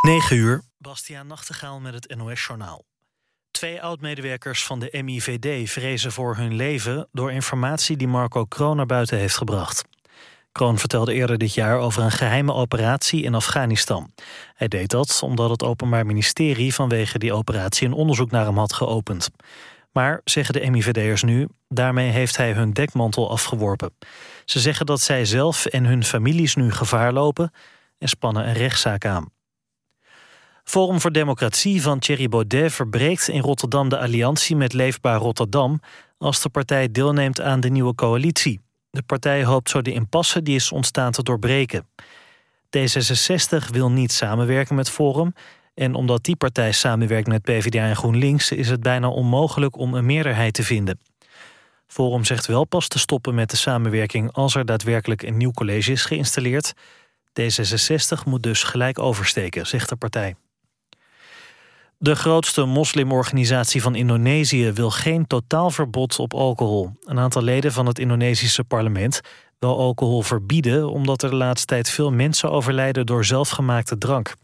9 uur, Bastiaan Nachtegaal met het NOS-journaal. Twee oud-medewerkers van de MIVD vrezen voor hun leven... door informatie die Marco Kroon naar buiten heeft gebracht. Kroon vertelde eerder dit jaar over een geheime operatie in Afghanistan. Hij deed dat omdat het Openbaar Ministerie... vanwege die operatie een onderzoek naar hem had geopend. Maar, zeggen de MIVD'ers nu, daarmee heeft hij hun dekmantel afgeworpen. Ze zeggen dat zij zelf en hun families nu gevaar lopen... en spannen een rechtszaak aan. Forum voor Democratie van Thierry Baudet verbreekt in Rotterdam de alliantie met Leefbaar Rotterdam als de partij deelneemt aan de nieuwe coalitie. De partij hoopt zo de impasse die is ontstaan te doorbreken. D66 wil niet samenwerken met Forum en omdat die partij samenwerkt met PvdA en GroenLinks is het bijna onmogelijk om een meerderheid te vinden. Forum zegt wel pas te stoppen met de samenwerking als er daadwerkelijk een nieuw college is geïnstalleerd. D66 moet dus gelijk oversteken, zegt de partij. De grootste moslimorganisatie van Indonesië wil geen totaalverbod op alcohol. Een aantal leden van het Indonesische parlement wil alcohol verbieden... omdat er de laatste tijd veel mensen overlijden door zelfgemaakte drank.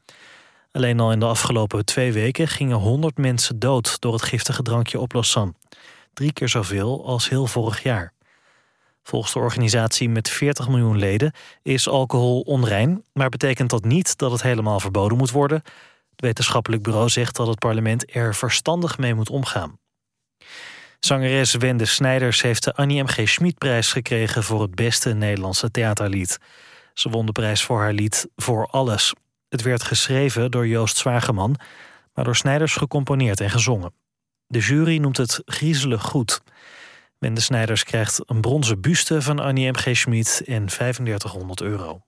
Alleen al in de afgelopen twee weken gingen 100 mensen dood... door het giftige drankje oplossam. Drie keer zoveel als heel vorig jaar. Volgens de organisatie met 40 miljoen leden is alcohol onrein... maar betekent dat niet dat het helemaal verboden moet worden... Het wetenschappelijk bureau zegt dat het parlement er verstandig mee moet omgaan. Zangeres Wende Snijders heeft de Annie M. G. Schmidprijs gekregen... voor het beste Nederlandse theaterlied. Ze won de prijs voor haar lied Voor Alles. Het werd geschreven door Joost Zwageman... maar door Snijders gecomponeerd en gezongen. De jury noemt het griezelig goed. Wende Snijders krijgt een bronzen buste van Annie M. G. Schmid... en 3500 euro.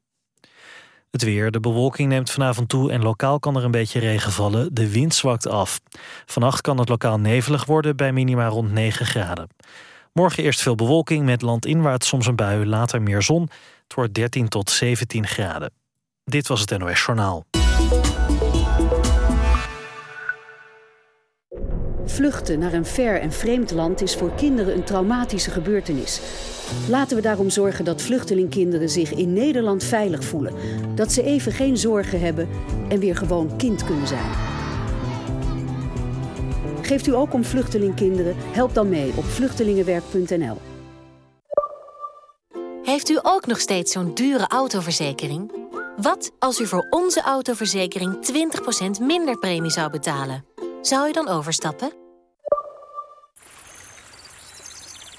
Het weer. De bewolking neemt vanavond toe en lokaal kan er een beetje regen vallen. De wind zwakt af. Vannacht kan het lokaal nevelig worden bij minima rond 9 graden. Morgen eerst veel bewolking met landinwaarts soms een bui, later meer zon. Het wordt 13 tot 17 graden. Dit was het NOS Journaal. Vluchten naar een ver en vreemd land is voor kinderen een traumatische gebeurtenis. Laten we daarom zorgen dat vluchtelingkinderen zich in Nederland veilig voelen. Dat ze even geen zorgen hebben en weer gewoon kind kunnen zijn. Geeft u ook om vluchtelingkinderen? Help dan mee op vluchtelingenwerk.nl. Heeft u ook nog steeds zo'n dure autoverzekering? Wat als u voor onze autoverzekering 20% minder premie zou betalen? Zou u dan overstappen?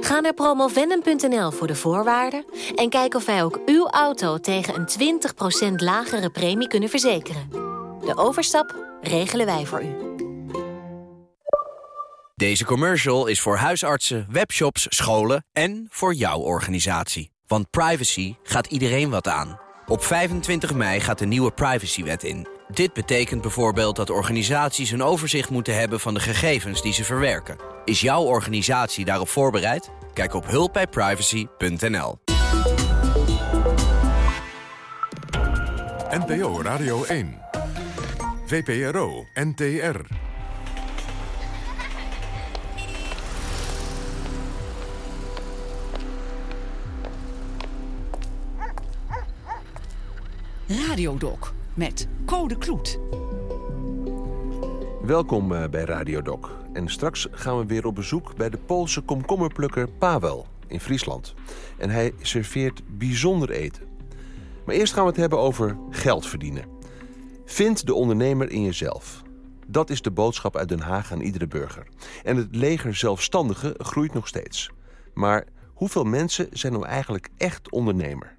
Ga naar promovendum.nl voor de voorwaarden... en kijk of wij ook uw auto tegen een 20% lagere premie kunnen verzekeren. De overstap regelen wij voor u. Deze commercial is voor huisartsen, webshops, scholen en voor jouw organisatie. Want privacy gaat iedereen wat aan. Op 25 mei gaat de nieuwe privacywet in... Dit betekent bijvoorbeeld dat organisaties een overzicht moeten hebben van de gegevens die ze verwerken. Is jouw organisatie daarop voorbereid? Kijk op hulpbijprivacy.nl. NPO Radio 1. VPRO NTR. Radiodoc met Code Kloet. Welkom eh, bij Radio Doc. En straks gaan we weer op bezoek bij de Poolse komkommerplukker Paweł in Friesland. En hij serveert bijzonder eten. Maar eerst gaan we het hebben over geld verdienen. Vind de ondernemer in jezelf. Dat is de boodschap uit Den Haag aan iedere burger. En het leger zelfstandigen groeit nog steeds. Maar hoeveel mensen zijn nou eigenlijk echt ondernemer?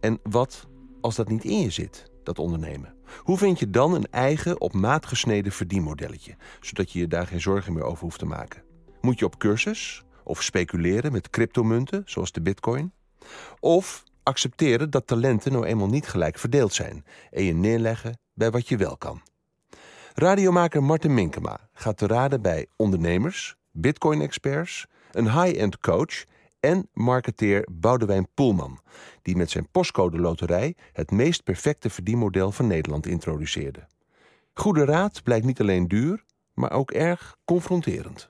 En wat als dat niet in je zit? Dat ondernemen? Hoe vind je dan een eigen op maat gesneden verdienmodelletje, zodat je je daar geen zorgen meer over hoeft te maken? Moet je op cursus of speculeren met cryptomunten, zoals de bitcoin? Of accepteren dat talenten nou eenmaal niet gelijk verdeeld zijn en je neerleggen bij wat je wel kan? Radiomaker Martin Minkema gaat te raden bij ondernemers, bitcoin-experts, een high-end coach en marketeer Boudewijn Poelman, die met zijn postcode loterij het meest perfecte verdienmodel van Nederland introduceerde. Goede raad blijkt niet alleen duur, maar ook erg confronterend.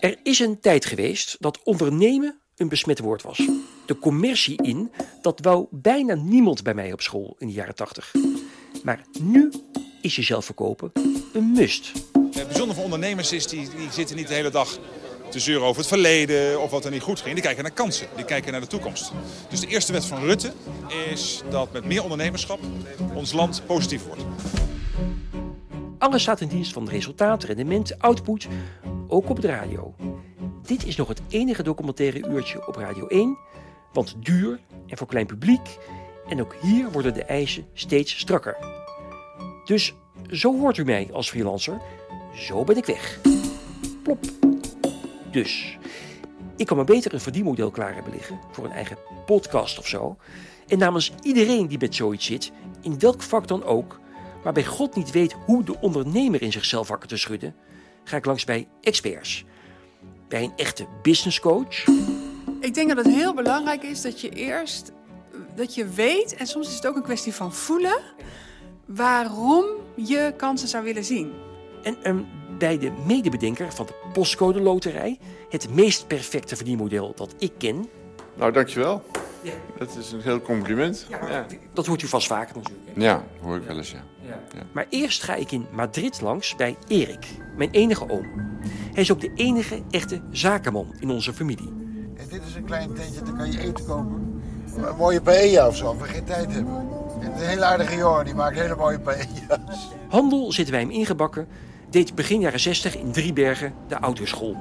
Er is een tijd geweest dat ondernemen een besmet woord was. De commercie in, dat wou bijna niemand bij mij op school in de jaren 80. Maar nu is jezelf verkopen een must. Het bijzondere voor ondernemers is, die, die zitten niet de hele dag te zeuren over het verleden of wat er niet goed ging. Die kijken naar kansen, die kijken naar de toekomst. Dus de eerste wet van Rutte is dat met meer ondernemerschap ons land positief wordt. Alles staat in dienst van resultaat, rendement, output, ook op de radio. Dit is nog het enige documentaire uurtje op Radio 1, want duur en voor klein publiek. En ook hier worden de eisen steeds strakker. Dus zo hoort u mij als freelancer, zo ben ik weg. Plop. Dus, ik kan maar beter een verdienmodel klaar hebben liggen voor een eigen podcast of zo. En namens iedereen die met zoiets zit, in welk vak dan ook, maar bij God niet weet hoe de ondernemer in zichzelf wakker te schudden, ga ik langs bij experts. Bij een echte business coach. Ik denk dat het heel belangrijk is dat je eerst dat je weet, en soms is het ook een kwestie van voelen, waarom je kansen zou willen zien. En um, bij de medebedenker van de postcode loterij, het meest perfecte verdienmodel dat ik ken. Nou, dankjewel. Ja. Dat is een heel compliment. Ja, ja. Dat hoort u vast vaker natuurlijk. Hè? Ja, hoor ik wel eens, ja. ja. Maar eerst ga ik in Madrid langs bij Erik, mijn enige oom. Hij is ook de enige echte zakenman in onze familie. En dit is een klein tentje, dan kan je eten kopen. Een mooie paella of zo, als we geen tijd hebben. En een hele aardige jongen, die maakt hele mooie paella's. Handel zitten wij hem ingebakken. Deed begin jaren 60 in Driebergen de autoschool.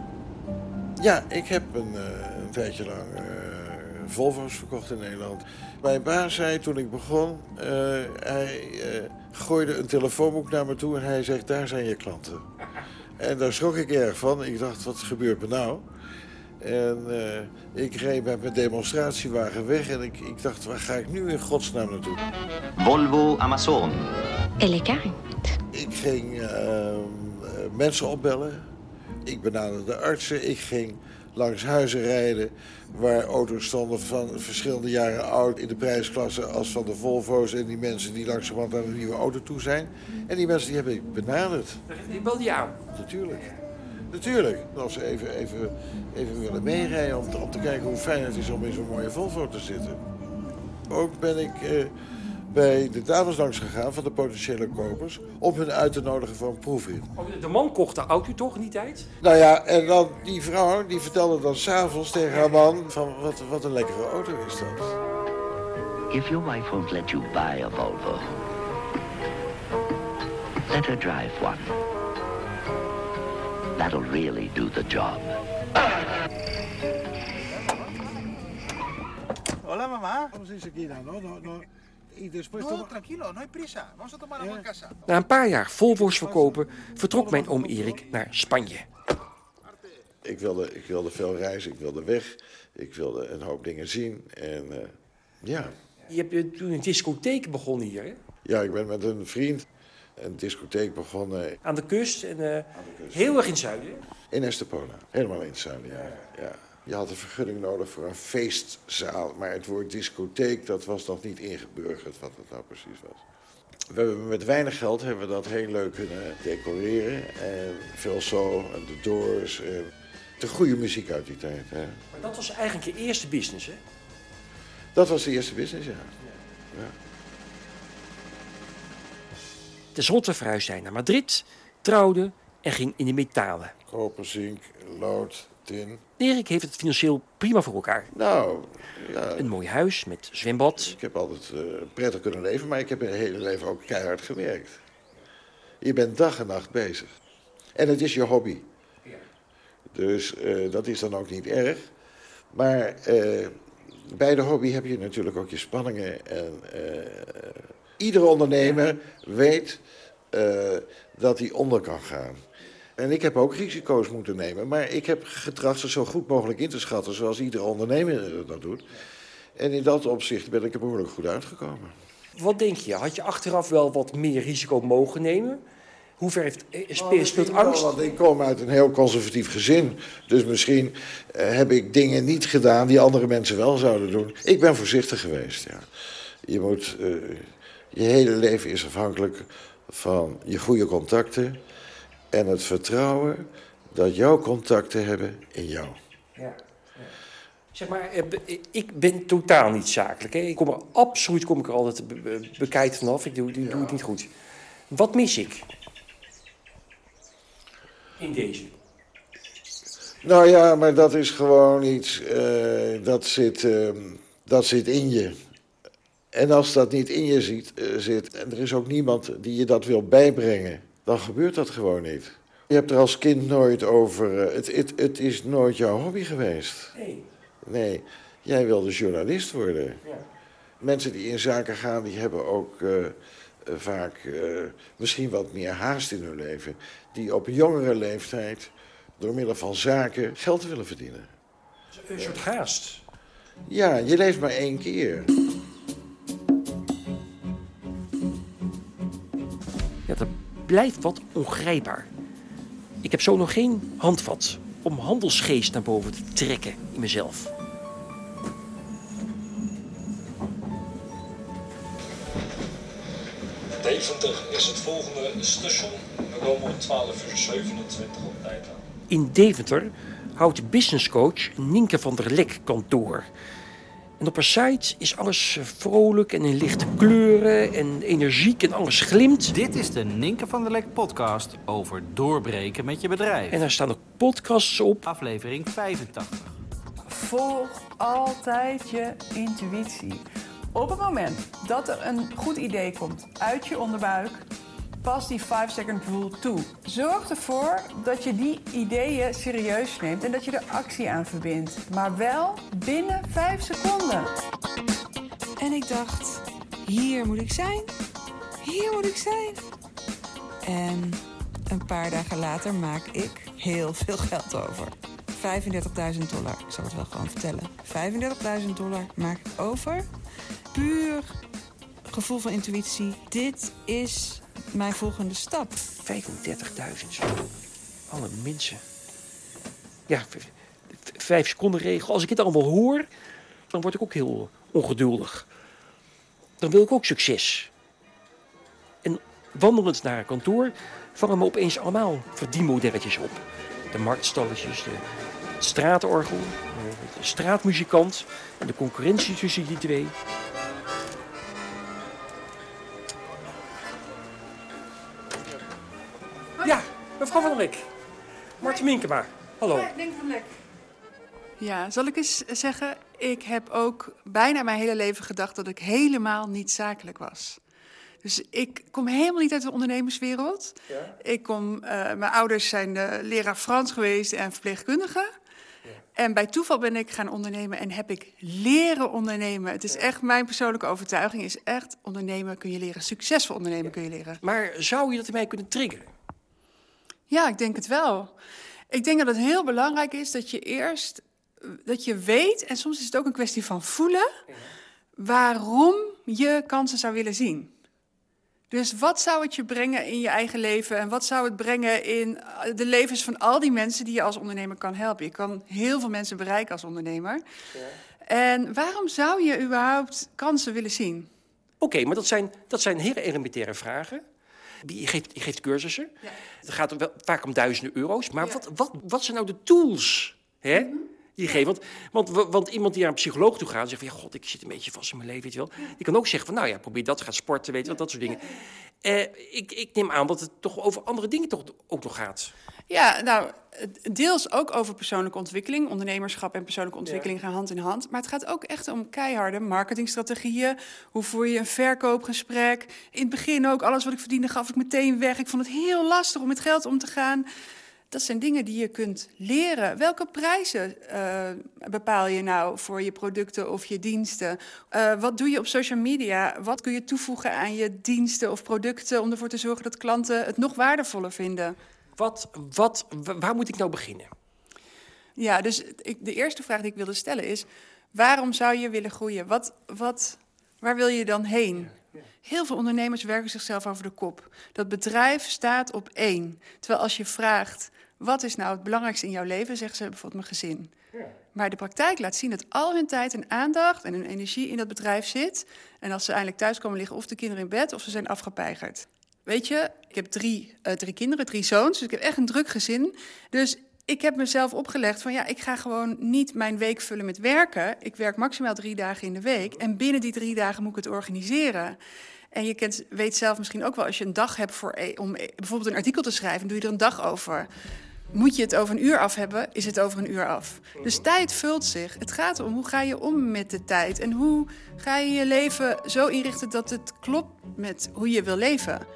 Ja, ik heb een, uh, een tijdje lang uh, Volvo's verkocht in Nederland. Mijn baas zei toen ik begon, uh, hij gooide een telefoonboek naar me toe en hij zegt, daar zijn je klanten. En daar schrok ik erg van. Ik dacht, wat gebeurt me nou? En uh, ik reed met mijn demonstratiewagen weg en ik, ik, dacht, waar ga ik nu in godsnaam naartoe? Volvo Amazon. Elegant. Ik ging uh, mensen opbellen. Ik benaderde artsen. Ik ging langs huizen rijden waar auto's stonden van verschillende jaren oud in de prijsklasse als van de Volvo's en die mensen die langzamerhand naar een nieuwe auto toe zijn. En die mensen die heb ik benaderd. Die belde je aan? Natuurlijk. Natuurlijk. Als ze even, even, even willen meerijden om te, om te kijken hoe fijn het is om in zo'n mooie Volvo te zitten. Ook ben ik eh, bij de dames langs gegaan van de potentiële kopers... om hun uit te nodigen voor een proefrit. Oh, de man kocht de auto toch die tijd? Nou ja, en dan die vrouw die vertelde dan s'avonds tegen haar man... van wat, wat een lekkere auto is dat. If your wife won't let you buy a Volvo... let her drive one. That'll really do the job. Hola mamá. ¿Cómo se dice aquí? No, no, no. No, tranquilo, no hay prisa. Vamos a tomar agua en casa. Na een paar jaar Volvo's verkopen vertrok mijn oom Erik naar Spanje. Ik wilde, ik wilde veel reizen, ik wilde weg, ik wilde een hoop dingen zien en uh, ja. Je hebt toen een discotheek begonnen hier, hè? Ja, ik ben met een vriend een discotheek begonnen. Aan de kust en uh, heel erg in het zuiden? In Estepona, helemaal in het zuiden, ja. ja. Je had een vergunning nodig voor een feestzaal, maar het woord discotheek, dat was nog niet ingeburgerd wat het nou precies was. We hebben met weinig geld hebben we dat heel leuk kunnen decoreren. En veel zo, en de Doors. En de goede muziek uit die tijd. Hè. Maar dat was eigenlijk je eerste business, hè? Dat was de eerste business, ja. ja. Ten slotte verhuisde hij naar Madrid, trouwde en ging in de metalen. Koper, zink, lood, tin. Erik heeft het financieel prima voor elkaar. Nou, ja. Een mooi huis met zwembad. Ik heb altijd uh, prettig kunnen leven, maar ik heb mijn hele leven ook keihard gewerkt. Je bent dag en nacht bezig. En het is je hobby. Ja. Dus uh, dat is dan ook niet erg. Maar uh, bij de hobby heb je natuurlijk ook je spanningen. En iedere ondernemer weet dat hij onder kan gaan. En ik heb ook risico's moeten nemen. Maar ik heb getracht ze zo goed mogelijk in te schatten, zoals iedere ondernemer dat doet. En in dat opzicht ben ik er behoorlijk goed uitgekomen. Wat denk je? Had je achteraf wel wat meer risico mogen nemen? Hoe ver heeft, eh, spe- speelt Wel, angst? Want ik kom uit een heel conservatief gezin. Dus misschien eh, heb ik dingen niet gedaan die andere mensen wel zouden doen. Ik ben voorzichtig geweest, ja. Je moet... eh, je hele leven is afhankelijk van je goede contacten... en het vertrouwen dat jouw contacten hebben in jou. Ja. Zeg maar, eh, be- ik ben totaal niet zakelijk. Hè. Ik kom er absoluut kom ik er altijd be- be- bekijkt vanaf. Ik doe, doe, doe het niet goed. Wat mis ik? In deze. Nou ja, maar dat is gewoon iets, eh, dat, zit, ehm, dat zit in je. En als dat niet in je ziet, eh, zit, en er is ook niemand die je dat wil bijbrengen, dan gebeurt dat gewoon niet. Je hebt er als kind nooit over, eh, het, het, het is nooit jouw hobby geweest. Nee. Nee, jij wilde journalist worden. Mensen die in zaken gaan, die hebben ook eh, eh, vaak eh, misschien wat meer haast in hun leven. Die op jongere leeftijd door middel van zaken geld willen verdienen. Een soort haast. Ja, je leeft maar één keer. Ja, dat blijft wat ongrijpbaar. Ik heb zo nog geen handvat om handelsgeest naar boven te trekken in mezelf. Deventer is het volgende station. We komen om 12 uur 27 op tijd aan. In Deventer houdt businesscoach Nienke van der Lek kantoor. En op haar site is alles eh, vrolijk en in lichte kleuren en energiek en alles glimt. Dit is de Ninke van der Lek podcast over doorbreken met je bedrijf. En daar staan ook podcasts op. Aflevering 85. Volg altijd je intuïtie. Op het moment dat er een goed idee komt uit je onderbuik, pas die 5-second rule toe. Zorg ervoor dat je die ideeën serieus neemt en dat je er actie aan verbindt. Maar wel binnen 5 seconden. En ik dacht, hier moet ik zijn. Hier moet ik zijn. En een paar dagen later maak ik heel veel geld over. 35.000 dollar. Ik zal het wel gewoon vertellen. 35.000 dollar maak ik over. Puur gevoel van intuïtie. Dit is mijn volgende stap. 35.000 zo. Alle mensen. Ja, vijf seconden regel. Als ik het allemaal hoor, dan word ik ook heel ongeduldig. Dan wil ik ook succes. En wandelend naar een kantoor vangen me opeens allemaal verdienmodelletjes op. De marktstalletjes, de, straatorgel, de, de straatmuzikant en de concurrentie tussen die twee. Ja, mevrouw van der Lek. Martin Minkema. Hallo. denk van lek. Ja, zal ik eens zeggen, ik heb ook bijna mijn hele leven gedacht dat ik helemaal niet zakelijk was. Dus ik kom helemaal niet uit de ondernemerswereld. Ik kom, eh, mijn ouders zijn eh, leraar Frans geweest en verpleegkundige. En bij toeval ben ik gaan ondernemen en heb ik leren ondernemen. Het is echt mijn persoonlijke overtuiging, is echt ondernemen kun je leren. Succesvol ondernemen kun je leren. Maar zou je dat in mij kunnen triggeren? Ja, ik denk het wel. Ik denk dat het heel belangrijk is dat je eerst dat je weet, en soms is het ook een kwestie van voelen, waarom je kansen zou willen zien. Dus wat zou het je brengen in je eigen leven en wat zou het brengen in de levens van al die mensen die je als ondernemer kan helpen? Je kan heel veel mensen bereiken als ondernemer. En waarom zou je überhaupt kansen willen zien? Oké, maar dat zijn, dat zijn hele elementaire vragen. Je geeft, je geeft cursussen. Het gaat wel vaak om duizenden euro's. Maar wat, wat, wat zijn nou de tools hè, die je geeft? Want, want, wa- want iemand die naar een psycholoog toe gaat en zegt van... ja, god, ik zit een beetje vast in mijn leven, weet je wel. Die kan ook zeggen van, nou ja, probeer dat, ga sporten, weet je wel, dat soort dingen. Eh, ik, ik neem aan dat het toch over andere dingen toch ook nog gaat. Ja, nou, deels ook over persoonlijke ontwikkeling. Ondernemerschap en persoonlijke ontwikkeling gaan hand in hand. Maar het gaat ook echt om keiharde marketingstrategieën. Hoe voer je een verkoopgesprek? In het begin ook, alles wat ik verdiende gaf ik meteen weg. Ik vond het heel lastig om met geld om te gaan. Dat zijn dingen die je kunt leren. Welke prijzen eh, bepaal je nou voor je producten of je diensten? Eh, wat doe je op social media? Wat kun je toevoegen aan je diensten of producten om ervoor te zorgen dat klanten het nog waardevoller vinden? Wat, wat, wa- waar moet ik nou beginnen? Ja, dus ik, de eerste vraag die ik wilde stellen is: waarom zou je willen groeien? Wat, wat, waar wil je dan heen? Heel veel ondernemers werken zichzelf over de kop. Dat bedrijf staat op één. Terwijl als je vraagt, wat is nou het belangrijkste in jouw leven, zeggen ze bijvoorbeeld mijn gezin. Maar de praktijk laat zien dat al hun tijd en aandacht en hun energie in dat bedrijf zit. En als ze eindelijk thuis komen liggen, of de kinderen in bed of ze zijn afgepeigerd. Weet je, ik heb drie, uh, drie kinderen, drie zoons, dus ik heb echt een druk gezin. Dus ik heb mezelf opgelegd van ja, ik ga gewoon niet mijn week vullen met werken. Ik werk maximaal drie dagen in de week. En binnen die drie dagen moet ik het organiseren. En je kent, weet zelf misschien ook wel, als je een dag hebt voor, e- om e- bijvoorbeeld een artikel te schrijven, doe je er een dag over. Moet je het over een uur af hebben, is het over een uur af. Dus tijd vult zich. Het gaat om hoe ga je om met de tijd en hoe ga je je leven zo inrichten dat het klopt met hoe je wil leven.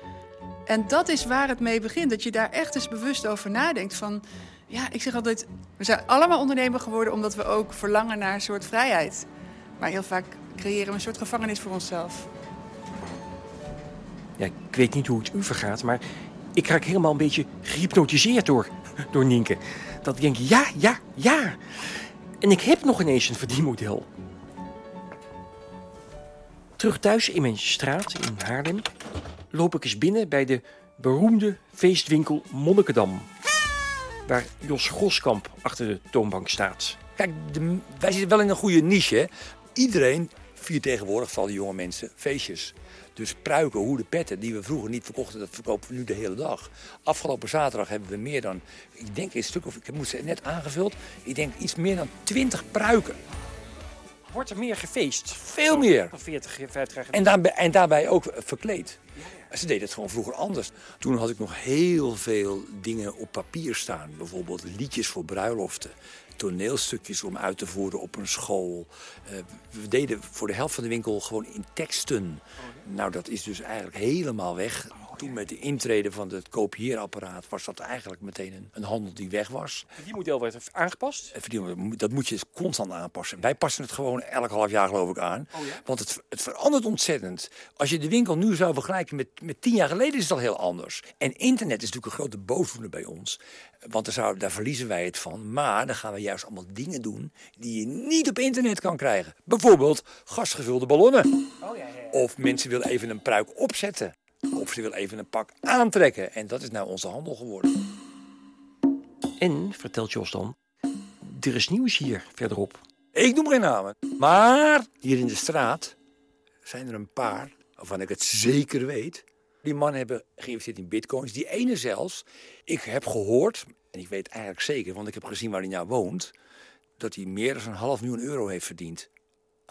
En dat is waar het mee begint. Dat je daar echt eens bewust over nadenkt. Van ja, ik zeg altijd, we zijn allemaal ondernemer geworden omdat we ook verlangen naar een soort vrijheid. Maar heel vaak creëren we een soort gevangenis voor onszelf. Ja, ik weet niet hoe het u vergaat, maar ik raak helemaal een beetje gehypnotiseerd door, door Nienke. Dat ik denk, ja, ja, ja. En ik heb nog ineens een verdienmodel. Terug thuis in mijn straat in Haarlem loop ik eens binnen bij de beroemde feestwinkel Monnikendam. Waar Jos Groskamp achter de toonbank staat. Kijk, de, wij zitten wel in een goede niche. Hè? Iedereen viert tegenwoordig, vooral de jonge mensen, feestjes. Dus pruiken, hoeden, petten, die we vroeger niet verkochten, dat verkopen we nu de hele dag. Afgelopen zaterdag hebben we meer dan, ik denk een stuk of, ik het net aangevuld, ik denk iets meer dan 20 pruiken. Wordt er meer gefeest? Veel meer. 40, 50 jaar En daarbij, en daarbij ook verkleed. Ze deden het gewoon vroeger anders. Toen had ik nog heel veel dingen op papier staan. Bijvoorbeeld liedjes voor bruiloften. Toneelstukjes om uit te voeren op een school. Uh, we deden voor de helft van de winkel gewoon in teksten. Nou, dat is dus eigenlijk helemaal weg. Toen met de intrede van het kopieerapparaat was dat eigenlijk meteen een, een handel die weg was. Die model werd aangepast? Dat moet je constant aanpassen. Wij passen het gewoon elk half jaar geloof ik aan. Oh ja? Want het, het verandert ontzettend. Als je de winkel nu zou vergelijken met, met tien jaar geleden is het al heel anders. En internet is natuurlijk een grote boosdoener bij ons. Want daar, zou, daar verliezen wij het van. Maar dan gaan we juist allemaal dingen doen die je niet op internet kan krijgen. Bijvoorbeeld gasgevulde ballonnen. Oh, ja, ja, Of mensen willen even een pruik opzetten. Of ze wil even een pak aantrekken. En dat is nou onze handel geworden. En, vertelt Jos dan, er is nieuws hier verderop. Ik noem geen namen. Maar hier in de straat zijn er een paar waarvan ik het zeker weet. Die mannen hebben geïnvesteerd in bitcoins. Die ene zelfs. Ik heb gehoord, en ik weet eigenlijk zeker, want ik heb gezien waar hij nou woont, dat hij meer dan een half miljoen euro heeft verdiend.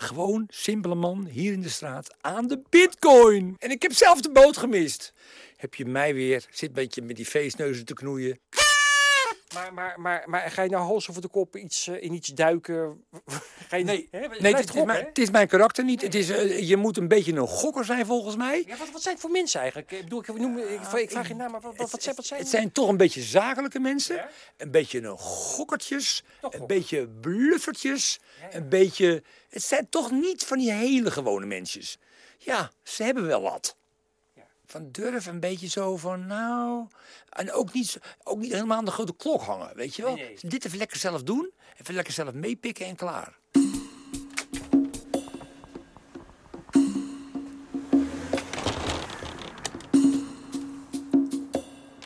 Gewoon, simpele man, hier in de straat, aan de bitcoin. En ik heb zelf de boot gemist. Heb je mij weer, zit een beetje met die feestneuzen te knoeien. Maar, maar, maar, maar ga je nou hals over de kop iets, uh, in iets duiken? Ga je, nee, hè? nee het, is mijn, het, is mijn, karakter niet. Het is, uh, je moet een beetje een gokker zijn volgens mij. Ja, wat, wat zijn het voor mensen eigenlijk? Ik, bedoel, ik, noem, ik, ik vraag je naam, maar wat, wat, wat, zijn, wat zijn Het zijn toch een beetje zakelijke mensen. Ja? Een beetje een gokkertjes. Een beetje bluffertjes. Ja, een beetje... Het zijn toch niet van die hele gewone mensjes. Ja, ze hebben wel wat van durf een beetje zo van, nou... En ook niet, ook niet helemaal aan de grote klok hangen, weet je wel? Nee, nee. Dit even lekker zelf doen, even lekker zelf meepikken en klaar.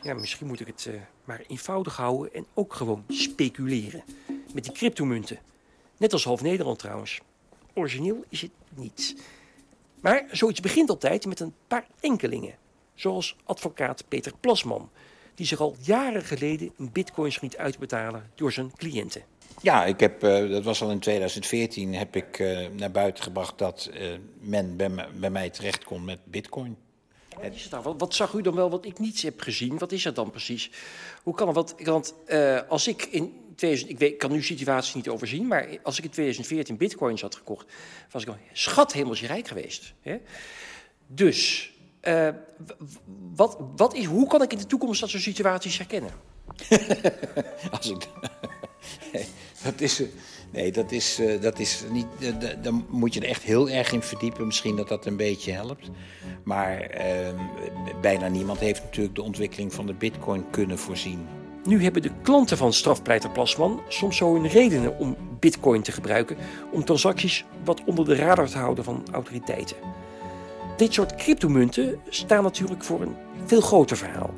Ja, misschien moet ik het uh, maar eenvoudig houden en ook gewoon speculeren. Met die cryptomunten. Net als half Nederland trouwens. Origineel is het niet. Maar zoiets begint altijd met een paar enkelingen. Zoals advocaat Peter Plasman, die zich al jaren geleden in bitcoins liet uitbetalen door zijn cliënten. Ja, ik heb, uh, dat was al in 2014, heb ik uh, naar buiten gebracht dat uh, men bij, bij, mij terecht kon met bitcoin. Wat, is het nou? wat, wat, zag u dan wel wat ik niet heb gezien? Wat is dat dan precies? Hoe kan het? Want, want als ik in 2000, ik weet, kan uw situatie niet overzien, maar als ik in 2014 bitcoins had gekocht, was ik al schat hemels rijk geweest. Hè? Dus uh, wat, wat is, hoe kan ik in de toekomst dat soort situaties herkennen? Als ik, dat is, nee, dat is, uh, dat is niet. Dan moet je er echt heel erg in verdiepen. Misschien dat dat een beetje helpt. Maar ehm, bijna niemand heeft natuurlijk de ontwikkeling van de Bitcoin kunnen voorzien. Nu hebben de klanten van strafpleiter Plasman soms zo hun redenen om Bitcoin te gebruiken om transacties wat onder de radar te houden van autoriteiten. dit soort cryptomunten staan natuurlijk voor een veel groter verhaal.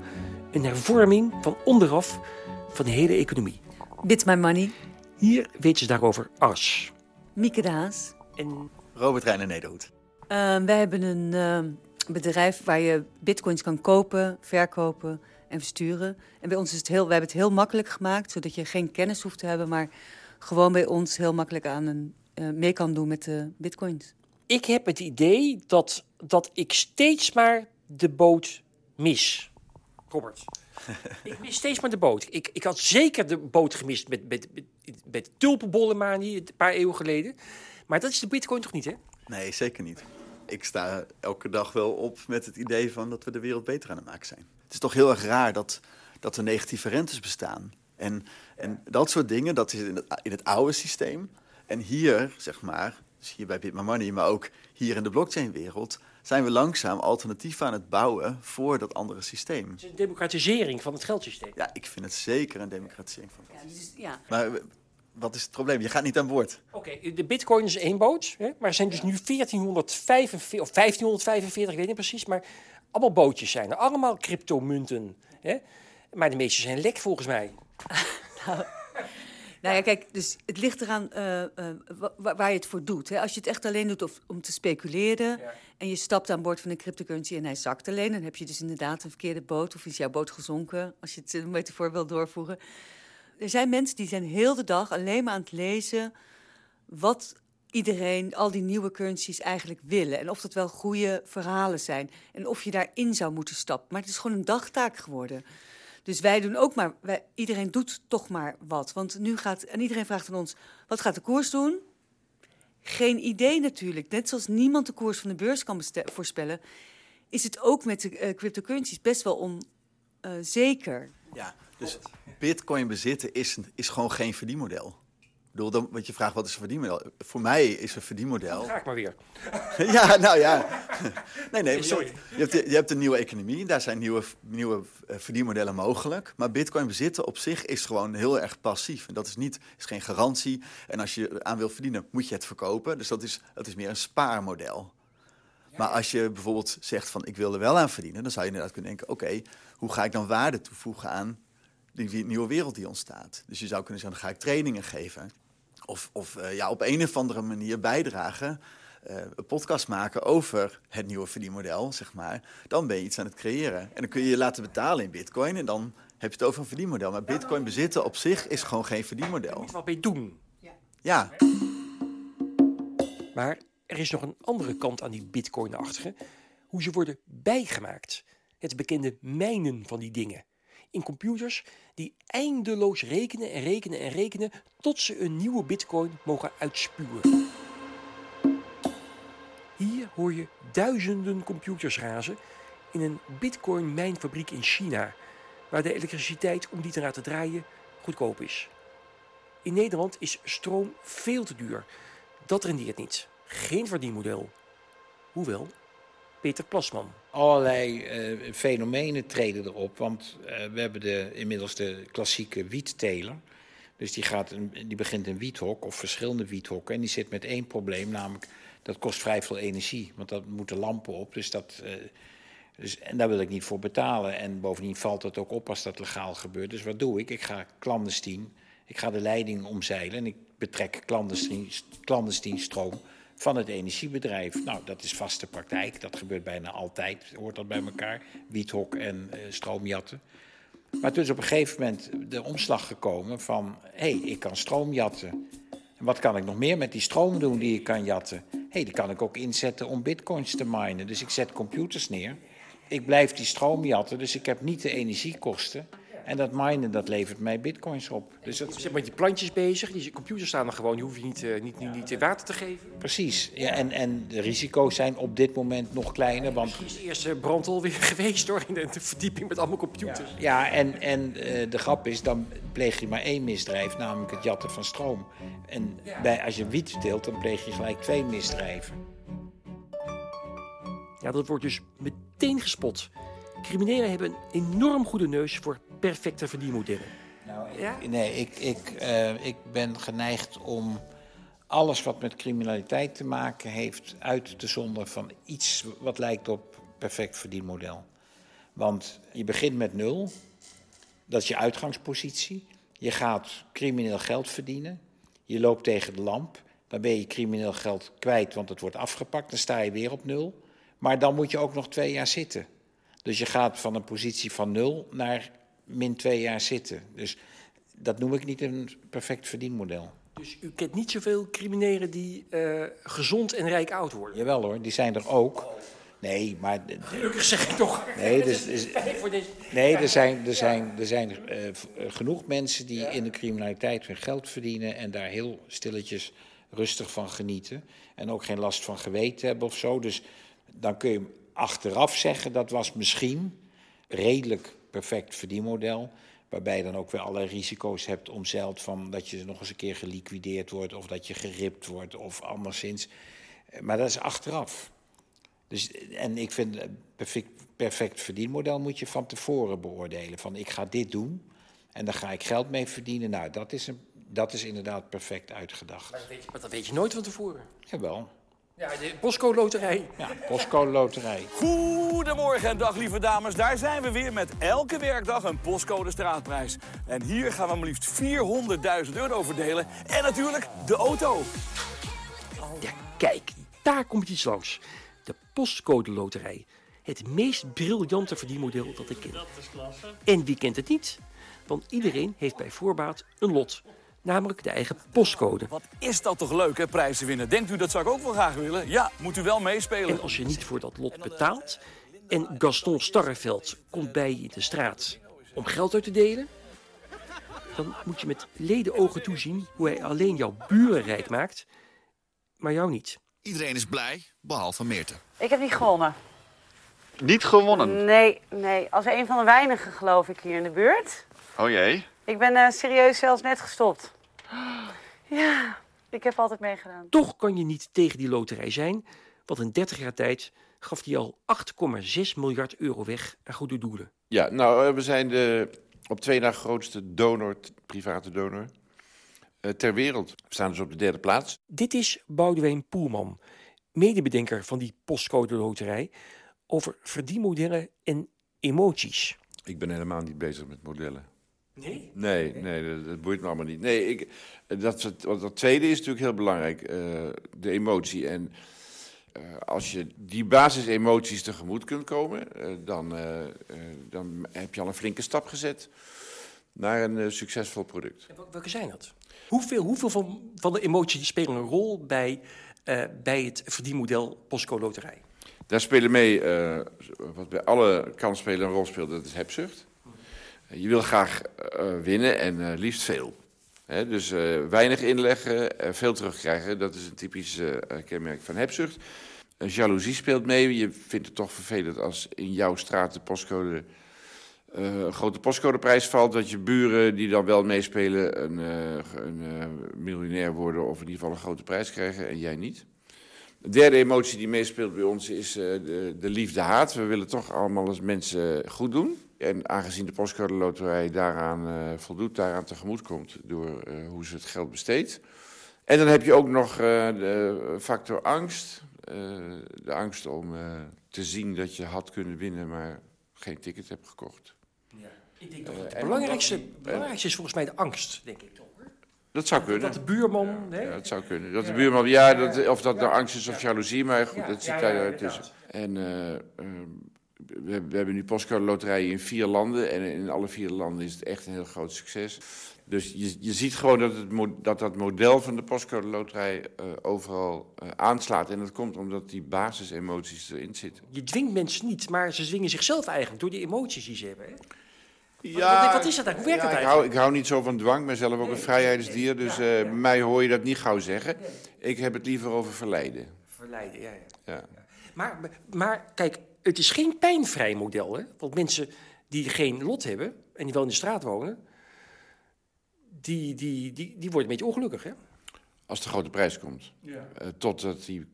Een hervorming van onderaf van de hele economie. Bit my money. Hier weet ze daarover Ars. Mieke Daas. En Robert Reiner Nederhoed. Uh, wij hebben een uh, bedrijf waar je bitcoins kan kopen, verkopen en versturen. En bij ons is het heel, wij hebben het heel makkelijk gemaakt, zodat je geen kennis hoeft te hebben, maar gewoon bij ons heel makkelijk aan een, uh, mee kan doen met de bitcoins. Ik heb het idee dat, dat ik steeds maar de boot mis. Robert. ik mis steeds maar de boot. Ik, ik had zeker de boot gemist met, met, met, met tulpenbollenmanie een paar eeuwen geleden. Maar dat is de bitcoin toch niet, hè? Nee, zeker niet. Ik sta elke dag wel op met het idee van dat we de wereld beter aan het maken zijn. Het is toch heel erg raar dat, dat er negatieve rentes bestaan. En, en dat soort dingen, dat is in het, in het oude systeem. En hier, zeg maar, dus hier bij Bit My Money, maar ook hier in de blockchain-wereld, zijn we langzaam alternatief aan het bouwen voor dat andere systeem. Het is een democratisering van het geldsysteem. Ja, ik vind het zeker een democratisering van het. Ja, dus, ja. Maar wat is het probleem? Je gaat niet aan boord. Oké, de bitcoin is één boot, hè, maar er zijn dus nu 1445 of 1545, ik weet niet precies, maar allemaal bootjes zijn er. Allemaal cryptomunten. Hè? Maar de meeste zijn lek volgens mij. nou, nou ja, kijk, dus het ligt eraan uh, uh, waar je het voor doet. Hè. Als je het echt alleen doet of, om te speculeren ja. en je stapt aan boord van een cryptocurrency en hij zakt alleen, dan heb je dus inderdaad een verkeerde boot of is jouw boot gezonken, als je het een metafoor wil doorvoeren. Er zijn mensen die zijn heel de dag alleen maar aan het lezen wat iedereen, al die nieuwe currencies eigenlijk willen. En of dat wel goede verhalen zijn. En of je daarin zou moeten stappen. Maar het is gewoon een dagtaak geworden. Dus wij doen ook maar, wij, iedereen doet toch maar wat. Want nu gaat, en iedereen vraagt aan ons, wat gaat de koers doen? Geen idee natuurlijk. Net zoals niemand de koers van de beurs kan voorspellen, is het ook met de uh, cryptocurrencies best wel onzeker. Uh, ja, dus bitcoin bezitten is, is gewoon geen verdienmodel. Ik bedoel, dan, want je vraagt wat is een verdienmodel? Voor mij is een verdienmodel. Ga ik maar weer. ja, nou ja. nee, nee. Sorry. Je hebt, je hebt een nieuwe economie, daar zijn nieuwe, nieuwe verdienmodellen mogelijk. Maar bitcoin bezitten op zich is gewoon heel erg passief. En dat is, niet, is geen garantie. En als je aan wil verdienen, moet je het verkopen. Dus dat is, dat is meer een spaarmodel. Maar als je bijvoorbeeld zegt van ik wil er wel aan verdienen, dan zou je inderdaad kunnen denken: oké, okay, hoe ga ik dan waarde toevoegen aan die nieuwe wereld die ontstaat. Dus je zou kunnen zeggen, dan ga ik trainingen geven. Of, of uh, ja, op een of andere manier bijdragen, uh, een podcast maken over het nieuwe verdienmodel, zeg maar. Dan ben je iets aan het creëren. En dan kun je je laten betalen in bitcoin en dan heb je het over een verdienmodel. Maar bitcoin bezitten op zich is gewoon geen verdienmodel. Wat je doen. Ja. ja. Maar er is nog een andere kant aan die bitcoin-achtige. Hoe ze worden bijgemaakt. Het bekende mijnen van die dingen in computers die eindeloos rekenen en rekenen en rekenen tot ze een nieuwe bitcoin mogen uitspuwen. Hier hoor je duizenden computers razen in een bitcoin-mijnfabriek in China, waar de elektriciteit om die te laten draaien goedkoop is. In Nederland is stroom veel te duur. Dat rendeert niet. Geen verdienmodel. Hoewel, Peter Plasman. Allerlei uh, fenomenen treden erop, want uh, we hebben de, inmiddels de klassieke wietteler. Dus die, gaat een, die begint een wiethok of verschillende wiethokken en die zit met één probleem, namelijk dat kost vrij veel energie, want dat moeten lampen op. Dus dat, uh, dus, en daar wil ik niet voor betalen. En bovendien valt het ook op als dat legaal gebeurt. Dus wat doe ik? Ik ga clandestien, ik ga de leiding omzeilen en ik betrek clandestien, clandestien stroom van het energiebedrijf. Nou, dat is vaste praktijk. Dat gebeurt bijna altijd, hoort dat bij elkaar. Wiethok en uh, stroomjatten. Maar toen is op een gegeven moment de omslag gekomen van... hé, hey, ik kan stroomjatten. En wat kan ik nog meer met die stroom doen die ik kan jatten? Hé, hey, die kan ik ook inzetten om bitcoins te minen. Dus ik zet computers neer. Ik blijf die stroom jatten, dus ik heb niet de energiekosten... En dat minen, dat levert mij bitcoins op. Dus dat... Je bent met je plantjes bezig, die computers staan er gewoon, die hoef je niet, uh, niet, niet, niet water te geven. Precies, ja, en, en de risico's zijn op dit moment nog kleiner. Want... Het is de eerste brand alweer geweest hoor, in de verdieping met allemaal computers. Ja, ja en, en uh, de grap is, dan pleeg je maar één misdrijf, namelijk het jatten van stroom. En ja. bij, als je wiet teelt, dan pleeg je gelijk twee misdrijven. Ja, dat wordt dus meteen gespot. Criminelen hebben een enorm goede neus voor perfecte verdienmodellen. Nou, ik, ja? Nee, ik, ik, uh, ik ben geneigd om alles wat met criminaliteit te maken heeft uit te zonderen van iets wat lijkt op perfect verdienmodel. Want je begint met nul, dat is je uitgangspositie. Je gaat crimineel geld verdienen, je loopt tegen de lamp, dan ben je crimineel geld kwijt, want het wordt afgepakt, dan sta je weer op nul. Maar dan moet je ook nog twee jaar zitten. Dus je gaat van een positie van nul naar min twee jaar zitten. Dus dat noem ik niet een perfect verdienmodel. Dus u kent niet zoveel criminelen die uh, gezond en rijk oud worden? Jawel hoor, die zijn er ook. Nee, maar... Gelukkig zeg ik toch. Nee, dus, is, nee er zijn, er zijn, er zijn uh, genoeg mensen die ja. in de criminaliteit hun geld verdienen... en daar heel stilletjes rustig van genieten. En ook geen last van geweten hebben of zo. Dus dan kun je achteraf zeggen, dat was misschien redelijk perfect verdienmodel. Waarbij je dan ook weer alle risico's hebt omzeild van dat je nog eens een keer geliquideerd wordt of dat je geript wordt of anderszins. Maar dat is achteraf. Dus, en ik vind een perfect, perfect verdienmodel moet je van tevoren beoordelen. Van ik ga dit doen en daar ga ik geld mee verdienen. Nou, dat is, een, dat is inderdaad perfect uitgedacht. Maar dat weet je, maar dat weet je nooit van tevoren. Jawel. Ja, de Postcode Loterij. Ja, Postcode Loterij. Goedemorgen en dag lieve dames. Daar zijn we weer met elke werkdag een Postcode Straatprijs. En hier gaan we maar liefst 400.000 euro verdelen. En natuurlijk de auto. Ja, kijk, daar komt iets langs. De Postcode Loterij. Het meest briljante verdienmodel dat ik ken. Dat is klasse. En wie kent het niet? Want iedereen heeft bij voorbaat een lot namelijk de eigen postcode. Wat is dat toch leuk, hè, prijzen winnen. Denkt u dat zou ik ook wel graag willen? Ja, moet u wel meespelen. En als je niet voor dat lot betaalt... en Gaston Starreveld komt bij je in de straat om geld uit te delen... dan moet je met leden ogen toezien hoe hij alleen jouw buren rijk maakt... maar jou niet. Iedereen is blij, behalve Meerte. Ik heb niet gewonnen. Niet gewonnen? Nee, nee. Als een van de weinigen geloof ik hier in de buurt. Oh jee. Ik ben uh, serieus zelfs net gestopt. Ja, ik heb altijd meegedaan. Toch kan je niet tegen die loterij zijn, want in 30 jaar tijd gaf hij al 8,6 miljard euro weg aan goede doelen. Ja, nou, we zijn de op twee na grootste donor, private donor, uh, ter wereld. We staan dus op de derde plaats. Dit is Boudewijn Poelman, medebedenker van die postcode loterij, over verdienmodellen en emoties. Ik ben helemaal niet bezig met modellen. Nee? Nee, nee dat, dat, boeit me allemaal niet. Nee, ik, dat, dat, dat tweede is natuurlijk heel belangrijk, uh, de emotie. En uh, als je die basisemoties tegemoet kunt komen, uh, dan, dan heb je al een flinke stap gezet naar een succesvol product. En welke zijn dat? Hoeveel, hoeveel van, van de emoties spelen een rol bij, bij het verdienmodel Postco Loterij? Daar spelen mee, wat bij alle kansspelen een rol speelt, dat is hebzucht. Je wil graag uh, winnen en uh, liefst veel. Dus uh, weinig inleggen, veel terugkrijgen, dat is een typisch kenmerk van hebzucht. Jaloezie speelt mee. Je vindt het toch vervelend als in jouw straat de postcode, een grote postcodeprijs valt. Dat je buren die dan wel meespelen een, een miljonair worden of in ieder geval een grote prijs krijgen en jij niet. De derde emotie die meespeelt bij ons is de, de liefde-haat. We willen toch allemaal als mensen goed doen. En aangezien de postcode loterij daaraan uh, voldoet, daaraan tegemoet komt door uh, hoe ze het geld besteedt. En dan heb je ook nog uh, de factor angst. de angst om te zien dat je had kunnen winnen, maar geen ticket hebt gekocht. Ja. Ik denk dat het belangrijkste, belangrijkste is volgens mij de angst, denk ik toch. Dat zou kunnen. Dat de buurman... Ja, ja dat zou kunnen. Dat de buurman, ja, dat, of dat nou angst is of jaloezie, maar goed, dat zit daar ertussen. En we, we, hebben nu postcode loterijen in vier landen. En in alle vier landen is het echt een heel groot succes. Dus je, je ziet gewoon dat, het, dat dat model van de postcode loterij uh, overal uh, aanslaat. En dat komt omdat die basisemoties erin zitten. Je dwingt mensen niet, maar ze zwingen zichzelf eigenlijk door die emoties die ze hebben. Hè? Ja, wat, wat, is dat eigenlijk? Hoe werkt ja, het eigenlijk? Ik hou, ik hou, niet zo van dwang. Ben zelf ook een vrijheidsdier. Dus ja, uh, mij hoor je dat niet gauw zeggen. Ik heb het liever over verleiden. Verleiden, ja. ja. Maar, maar kijk, het is geen pijnvrij model. Hè? Want mensen die geen lot hebben en die wel in de straat wonen, die, die, die, die worden een beetje ongelukkig. Hè? Als de grote prijs komt. Ja. Uh, totdat die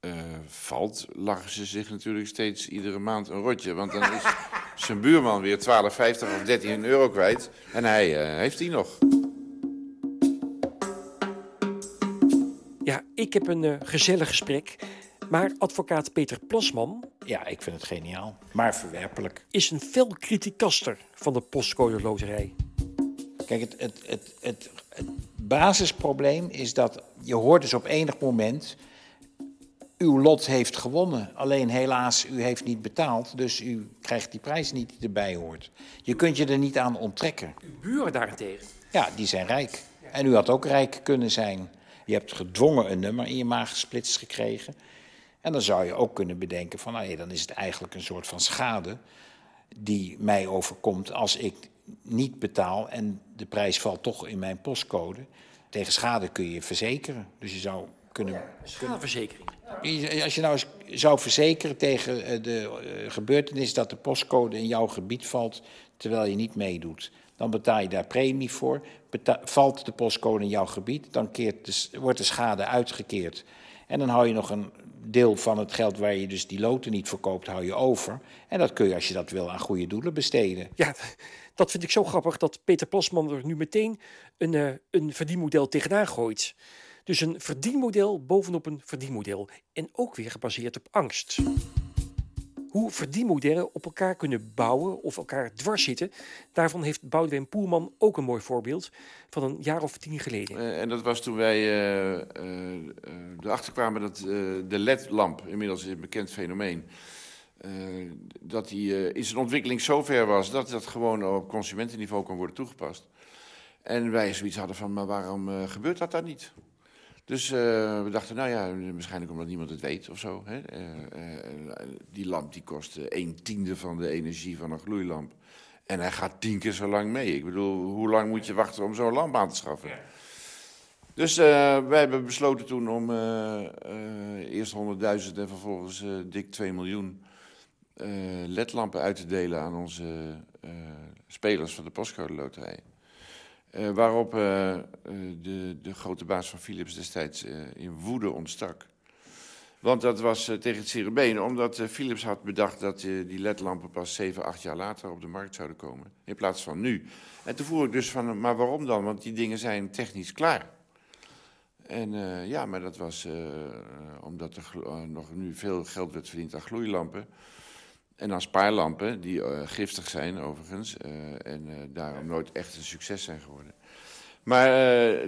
uh, valt, lachen ze zich natuurlijk steeds iedere maand een rotje. Want dan is zijn buurman weer 12,50 of 13 euro kwijt. En hij uh, heeft die nog. Ik heb een eh, gezellig gesprek. Maar advocaat Peter Plasman... Ja, ik vind het geniaal. Maar verwerpelijk. ...is een fel kritiekaster van de postcode loterij. Kijk, het, het, het, het, het basisprobleem is dat je hoort dus op enig moment... uw lot heeft gewonnen. Alleen helaas, u heeft niet betaald. Dus u krijgt die prijs niet die erbij hoort. Je kunt je er niet aan onttrekken. Uw buren daarentegen? Ja, die zijn rijk. En u had ook rijk kunnen zijn. Je hebt gedwongen een nummer in je maag gesplitst gekregen. En dan zou je ook kunnen bedenken van, nou ja, dan is het eigenlijk een soort van schade die mij overkomt als ik niet betaal en de prijs valt toch in mijn postcode. Tegen schade kun je verzekeren. Dus je zou kunnen... Schadeverzekering? Als je nou eens zou verzekeren tegen eh, de eh, gebeurtenis dat de postcode in jouw gebied valt terwijl je niet meedoet. Dan betaal je daar premie voor. Beta valt de postcode in jouw gebied, dan keert de, wordt de schade uitgekeerd. En dan hou je nog een deel van het geld waar je dus die loten niet verkoopt, hou je over. En dat kun je, als je dat wil, aan goede doelen besteden. Ja, dat vind ik zo grappig dat Peter Plasman er nu meteen een, uh, een verdienmodel tegenaan gooit. Dus een verdienmodel bovenop een verdienmodel. En ook weer gebaseerd op angst. Hoe verdienmodellen op elkaar kunnen bouwen of elkaar dwars zitten, daarvan heeft Boudewijn Poelman ook een mooi voorbeeld van een jaar of tien geleden. Uh, en dat was toen wij uh, uh, erachter kwamen dat de LED-lamp, inmiddels een bekend fenomeen, dat die in zijn ontwikkeling zo ver was dat dat gewoon op consumentenniveau kon worden toegepast. En wij zoiets hadden van, maar waarom gebeurt dat dan niet? Dus uh, we dachten, nou ja, waarschijnlijk omdat niemand het weet of zo. Hè? Uh, uh, die lamp die kost een tiende van de energie van een gloeilamp. En hij gaat tien keer zo lang mee. Ik bedoel, hoe lang moet je wachten om zo'n lamp aan te schaffen? Ja. Dus wij hebben besloten toen om eerst 100.000 en vervolgens dik 2 miljoen ledlampen uit te delen aan onze spelers van de postcode loterij. Uh, waarop uh, de, de, grote baas van Philips destijds in woede ontstak. Want dat was tegen het zere been, omdat Philips had bedacht dat die ledlampen pas 7, 8 jaar later op de markt zouden komen. In plaats van nu. En toen vroeg ik dus van, maar waarom dan? Want die dingen zijn technisch klaar. En ja, maar dat was omdat er nog nu veel geld werd verdiend aan gloeilampen. En aan spaarlampen, die uh, giftig zijn overigens, uh, en uh, daarom nooit echt een succes zijn geworden. Maar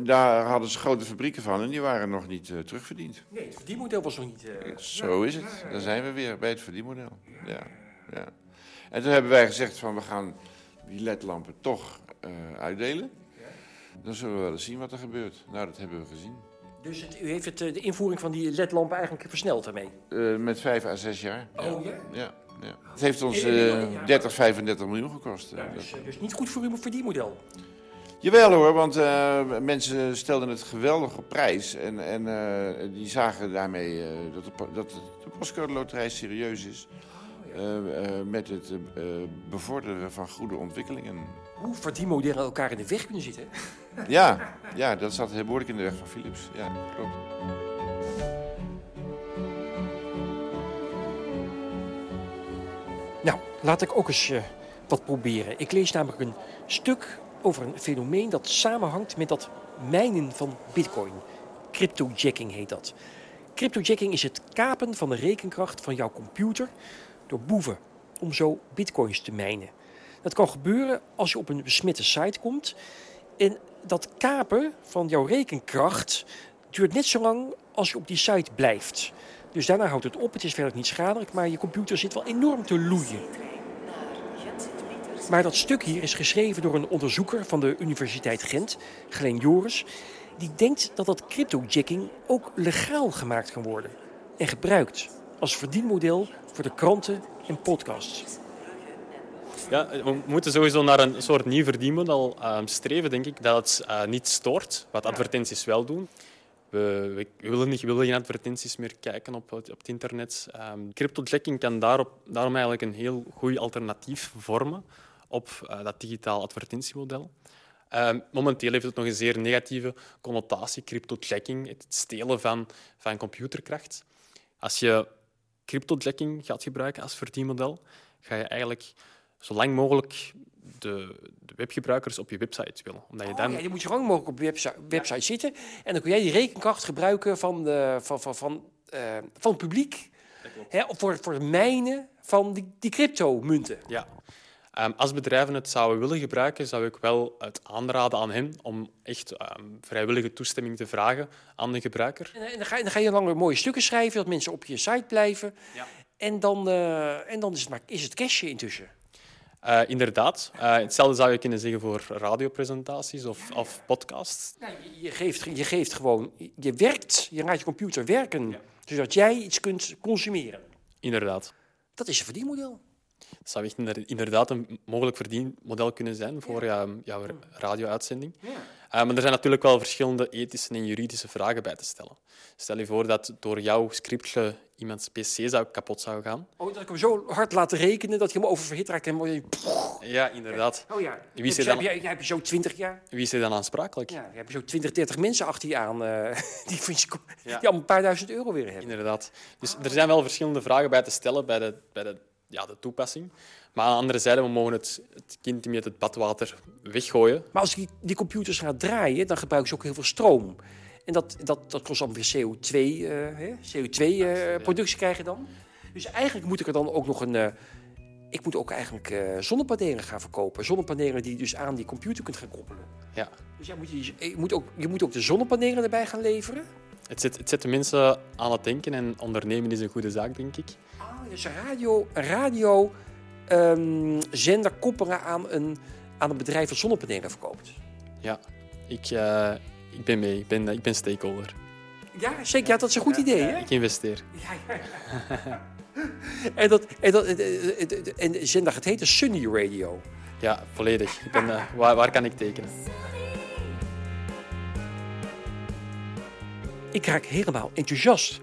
daar hadden ze grote fabrieken van en die waren nog niet terugverdiend. Nee, het verdienmodel was nog niet... Zo is het. Daar zijn we weer bij het verdienmodel. Ja, ja. En toen hebben wij gezegd van we gaan die ledlampen toch uitdelen. Dan zullen we wel eens zien wat er gebeurt. Nou, dat hebben we gezien. Dus het, u heeft het, de invoering van die ledlampen eigenlijk versneld daarmee? met vijf à zes jaar. Oh ja? Ja. Ja. Het heeft ons uh, 30, 35 miljoen gekost. Ja, dus, dus, niet goed voor uw verdienmodel? Jawel hoor, want uh, mensen stelden het geweldig op prijs. En, en uh, die zagen daarmee dat, de, dat de postcode loterij serieus is. met het bevorderen van goede ontwikkelingen. Hoe verdienmodellen elkaar in de weg kunnen zitten? ja, ja, dat zat heel behoorlijk in de weg van Philips. Ja, klopt. Nou, laat ik ook eens uh, wat proberen. Ik lees namelijk een stuk over een fenomeen dat samenhangt met dat mijnen van bitcoin. Cryptojacking heet dat. Cryptojacking is het kapen van de rekenkracht van jouw computer door boeven om zo bitcoins te mijnen. Dat kan gebeuren als je op een besmette site komt. En dat kapen van jouw rekenkracht duurt net zo lang als je op die site blijft. Dus daarna houdt het op. Het is verder niet schadelijk, maar je computer zit wel enorm te loeien. Maar dat stuk hier is geschreven door een onderzoeker van de Universiteit Gent, Glenn Joris. Die denkt dat dat cryptojacking ook legaal gemaakt kan worden. En gebruikt als verdienmodel voor de kranten en podcasts. Ja, we moeten sowieso naar een soort nieuw verdienmodel uh, streven, denk ik. Dat het uh, niet stoort, wat advertenties wel doen. We, we, willen niet, we willen geen advertenties meer kijken op, op het internet. Um, cryptojacking kan daarop, daarom eigenlijk een heel goed alternatief vormen op uh, dat digitaal advertentiemodel. Um, momenteel heeft het nog een zeer negatieve connotatie, cryptojacking, het stelen van, van computerkracht. Als je cryptojacking gaat gebruiken als verdienmodel, ga je eigenlijk zo lang mogelijk de, de webgebruikers op je website wil. Omdat je Oh, dan... ja, je moet zo lang mogelijk op de website, website zitten. En dan kun jij die rekenkracht gebruiken van, de, van, van, van, eh, van het publiek. Hè, voor, voor het mijnen van die, die crypto-munten. Ja. Ehm, als bedrijven het zouden willen gebruiken, zou ik wel het aanraden aan hen om echt ehm, vrijwillige toestemming te vragen aan de gebruiker. En, en dan, ga, je- dan ga je lang mooie stukken schrijven, dat mensen op je site blijven. En dan, eh, en dan is, het maar, is het cashje intussen. Eh, inderdaad. Eh, hetzelfde zou je kunnen zeggen voor radiopresentaties of, of podcasts. Nou, je, je geeft, je geeft gewoon, je werkt, je laat je computer werken, zodat jij iets kunt consumeren. Inderdaad. Dat is een verdienmodel. Dat zou echt inderdaad een mogelijk verdienmodel kunnen zijn voor jou- jouw radio-uitzending. Eh, maar er zijn natuurlijk wel verschillende ethische en juridische vragen bij te stellen. Stel je voor dat door jouw scriptje iemands pc zou kapot zou gaan. Oh, dat ik hem zo hard laat rekenen dat je hem oververhit raakt. En mooi- Ja, inderdaad. Oh ja, Wie is er heb dan, je, heb je zo 20 jaar. wie is er dan aansprakelijk? Ja, heb je zo 20, 30 mensen achter je aan eh, die, vind je, Ja. die al een paar duizend euro weer hebben. Inderdaad. Dus er zijn wel verschillende vragen bij te stellen bij de, bij de, ja, de toepassing. Maar aan de andere zijde, we mogen het, het kind niet met het badwater weggooien. Maar als die, die computers gaan draaien, dan gebruiken ze ook heel veel stroom. En dat, dat, dat kost dan weer CO2, eh, hè? CO2-productie krijgen dan. Dus eigenlijk moet ik er dan ook nog een... eh, ik moet ook eigenlijk eh, zonnepanelen gaan verkopen. Zonnepanelen die je dus aan die computer kunt gaan koppelen. Ja. Dus jij moet, je, je, moet ook, je moet ook de zonnepanelen erbij gaan leveren. Het zet, het zet de mensen aan het denken en ondernemen is een goede zaak, denk ik. Oh, dus een radio, radio ehm, zender koppelen aan een, aan een bedrijf dat zonnepanelen verkoopt. Ja, ik, eh, ik ben mee. Ik ben, ik ben stakeholder. Ja, zeker. Ja, dat is een goed idee, hè? Ik investeer. En, dat, en, dat, en de zender gaat heten Sunny Radio. Ja, volledig. Ik ben, eh, waar, waar kan ik tekenen? Ik raak helemaal enthousiast.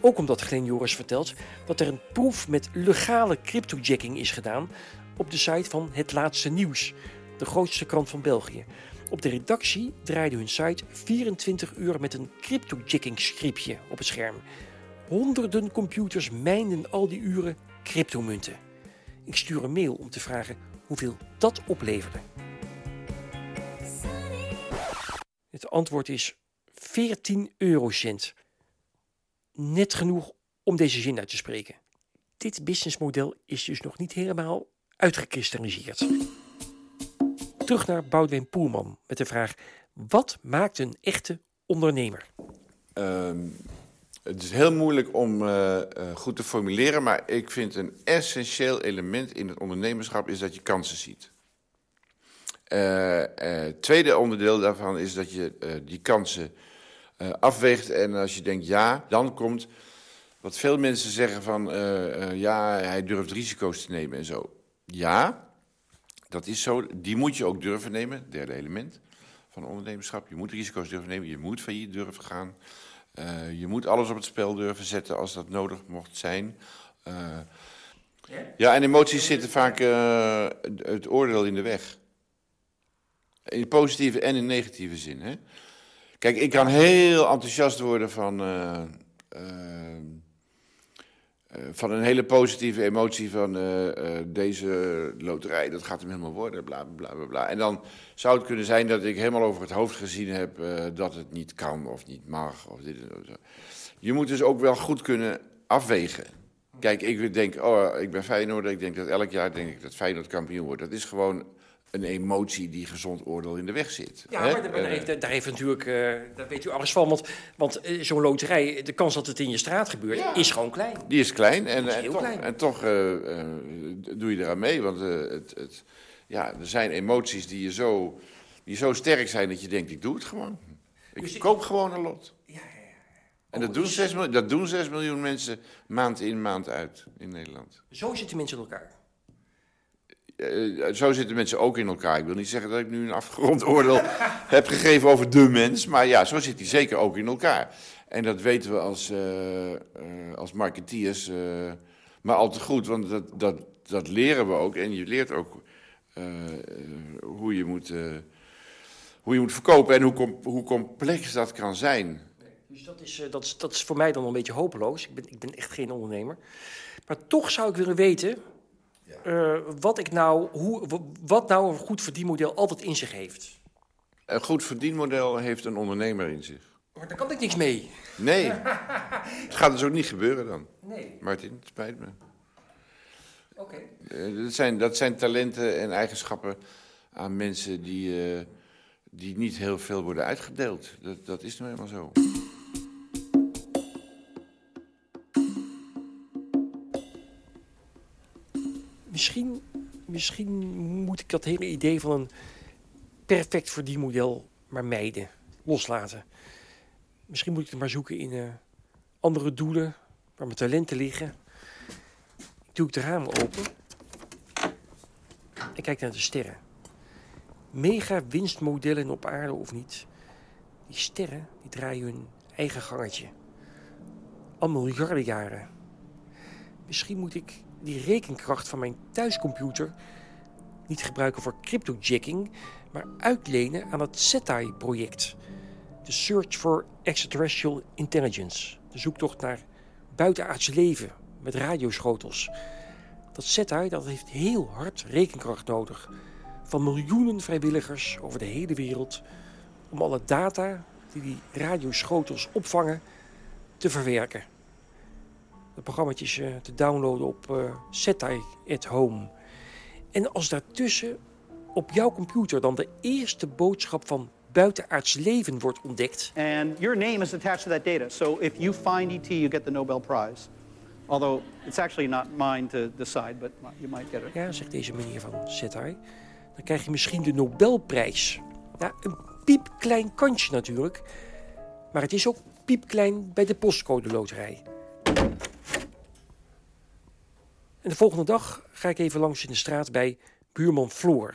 Ook omdat Glenn Joris vertelt dat er een proef met legale cryptojacking is gedaan op de site van Het Laatste Nieuws, de grootste krant van België. Op de redactie draaide hun site 24 uur met een cryptojacking scriptje op het scherm. Honderden computers mijnden al die uren cryptomunten. Ik stuur een mail om te vragen hoeveel dat opleverde. Het antwoord is 14 eurocent. Net genoeg om deze zin uit te spreken. Dit businessmodel is dus nog niet helemaal uitgekristalliseerd. Terug naar Boudewijn Poelman met de vraag: wat maakt een echte ondernemer? Ehm, het is heel moeilijk om eh, eh, goed te formuleren, maar ik vind een essentieel element in het ondernemerschap is dat je kansen ziet. Eh, tweede onderdeel daarvan is dat je die kansen eh, afweegt en als je denkt ja, dan komt wat veel mensen zeggen van eh, eh, ja, hij durft risico's te nemen en zo. Ja, dat is zo. Die moet je ook durven nemen, derde element van ondernemerschap. Je moet risico's durven nemen, je moet failliet durven gaan. Je moet alles op het spel durven zetten als dat nodig mocht zijn. Ja, en emoties zitten vaak eh, het oordeel in de weg. In positieve en in negatieve zin. Hè? Kijk, ik kan heel enthousiast worden van, eh, eh, eh, van een hele positieve emotie van deze loterij, dat gaat hem helemaal worden, bla bla bla bla. En dan zou het kunnen zijn dat ik helemaal over het hoofd gezien heb dat het niet kan of niet mag. Of dit, zo. Je moet dus ook wel goed kunnen afwegen. Kijk, ik denk, oh, ik ben Feyenoord, ik denk dat elk jaar denk ik dat Feyenoord kampioen wordt. Dat is gewoon een emotie die gezond oordeel in de weg zit. Ja, hè? maar daar Eh, heeft, daar heeft natuurlijk, eh, daar weet u alles van. Want, want eh, zo'n loterij, de kans dat het in je straat gebeurt, is gewoon klein. Die is klein en, is en toch, klein. en toch doe je eraan mee. Want het, het, ja, er zijn emoties die, je zo, die zo sterk zijn dat je denkt, ik doe het gewoon. Ik Dus koop gewoon een lot. En dat doen, 6 miljoen, dat doen 6 miljoen mensen maand in, maand uit in Nederland. Zo zitten mensen in elkaar. Eh, zo zitten mensen ook in elkaar. Ik wil niet zeggen dat ik nu een afgerond oordeel heb gegeven over de mens. Maar ja, zo zit hij zeker ook in elkaar. En dat weten we als, eh, eh, als marketeers maar al te goed. Want dat, dat, dat leren we ook. En je leert ook hoe, je moet, hoe je moet verkopen en hoe, hoe complex dat kan zijn. Dus dat is, dat, is, dat is voor mij dan een beetje hopeloos. Ik ben, ik ben echt geen ondernemer. Maar toch zou ik willen weten eh, wat, ik nou, hoe, wat nou een goed verdienmodel altijd in zich heeft. Een goed verdienmodel heeft een ondernemer in zich. Maar daar kan ik niks mee. Nee, het gaat dus ook niet gebeuren dan. Nee. Martin, het spijt me. Oké. Eh, dat, zijn, dat zijn talenten en eigenschappen aan mensen die, eh, die niet heel veel worden uitgedeeld. Dat, dat is nou helemaal zo. Misschien, misschien moet ik dat hele idee van een perfect verdienmodel maar mijden, loslaten. Misschien moet ik het maar zoeken in eh, andere doelen waar mijn talenten liggen. Ik doe ik de ramen open en kijk naar de sterren. Mega winstmodellen op aarde of niet. Die sterren die draaien hun eigen gangetje. Al miljarden jaren. Misschien moet ik die rekenkracht van mijn thuiscomputer niet gebruiken voor cryptojacking, maar uitlenen aan het SETI-project. De Search for Extraterrestrial Intelligence. De zoektocht naar buitenaards leven met radioschotels. Dat SETI dat heeft heel hard rekenkracht nodig. Van miljoenen vrijwilligers over de hele wereld. Om alle data die die radioschotels opvangen te verwerken. De programma's eh, te downloaden op eh SETI at Home. En als daartussen op jouw computer dan de eerste boodschap van buitenaards leven wordt ontdekt. And your name is attached to that data. So if you find ET, you get the Nobel Prize. Although it's actually not mine to decide, but you might get it. Ja, zegt deze meneer van SETI. Dan krijg je misschien de Nobelprijs. Ja, een piepklein kantje natuurlijk. Maar het is ook piepklein bij de postcode loterij. En de volgende dag ga ik even langs in de straat bij buurman Floor.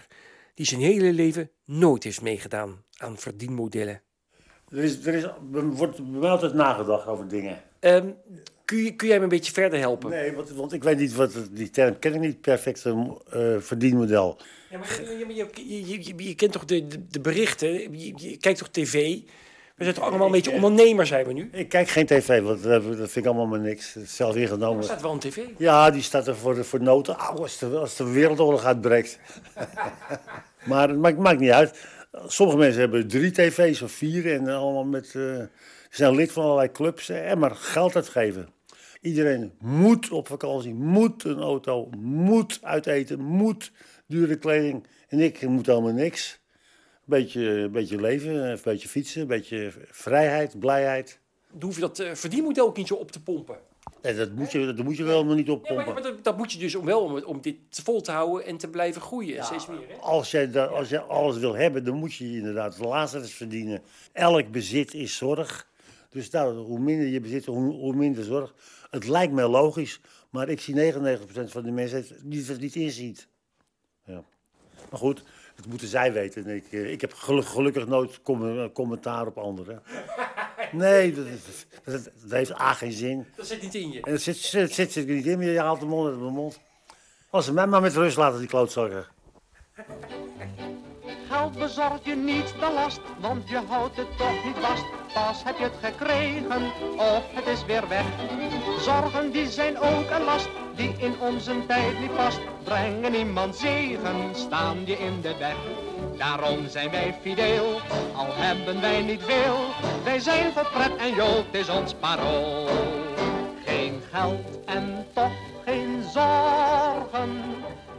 Die zijn hele leven nooit heeft meegedaan aan verdienmodellen. Er, is, er is, er wordt bij mij altijd nagedacht over dingen. Ehm, kun, je, kun jij me een beetje verder helpen? Nee, want, want ik weet niet wat die term ken ik niet. Perfecte eh, verdienmodel. Ja, maar je, je, kent toch de, de, de berichten? Je kijkt toch tv? We zijn toch allemaal een beetje ondernemer, zijn we nu? Ik kijk geen tv, want dat, vind ik allemaal maar niks. Het is zelf ingenomen. Er staat wel een tv. Ja, die staat er voor, voor noten. Au, als, de, als de wereldoorlog uitbreekt. maar het maakt, maakt niet uit. Sommige mensen hebben drie tv's of vier en allemaal met... eh, ze zijn lid van allerlei clubs en maar geld uitgeven. Iedereen moet op vakantie, moet een auto, moet uiteten, moet dure kleding. En ik moet allemaal niks. Een beetje, een beetje leven, een beetje fietsen, een beetje vrijheid, blijheid. Dan hoef je dat verdienmodel ook niet zo op te pompen. Nee, dat, moet je, dat moet je wel maar niet Ja, oppompen. maar, maar dat, dat moet je dus om wel om, om dit vol te houden en te blijven groeien. en steeds meer. Hè? Als jij, da- als jij alles wil hebben, dan moet je inderdaad Lazarus verdienen. Elk bezit is zorg. Dus nou, hoe minder je bezit, hoe, hoe minder zorg. Het lijkt mij logisch, maar ik zie 99% van de mensen die het niet inziet. Ja. Maar goed, dat moeten zij weten. En Ik, eh, ik heb gelu- gelukkig nooit com- commentaar op anderen. Nee, dat, dat, dat heeft A geen zin. Dat zit niet in je. En het zit, zit, zit, zit niet in, maar je haalt de mond uit mijn mond. Als ze mij maar met rust laten, die klootzakken. Geld bezorgt je niet de last, want je houdt het toch niet vast. Pas heb je het gekregen, of het is weer weg. Zorgen die zijn ook een last, die in onze tijd niet past. Brengen iemand zegen, staan je in de weg. Daarom zijn wij fideel, al hebben wij niet veel. Wij zijn voor pret en jood, is ons parool. Geen geld en toch geen zorgen,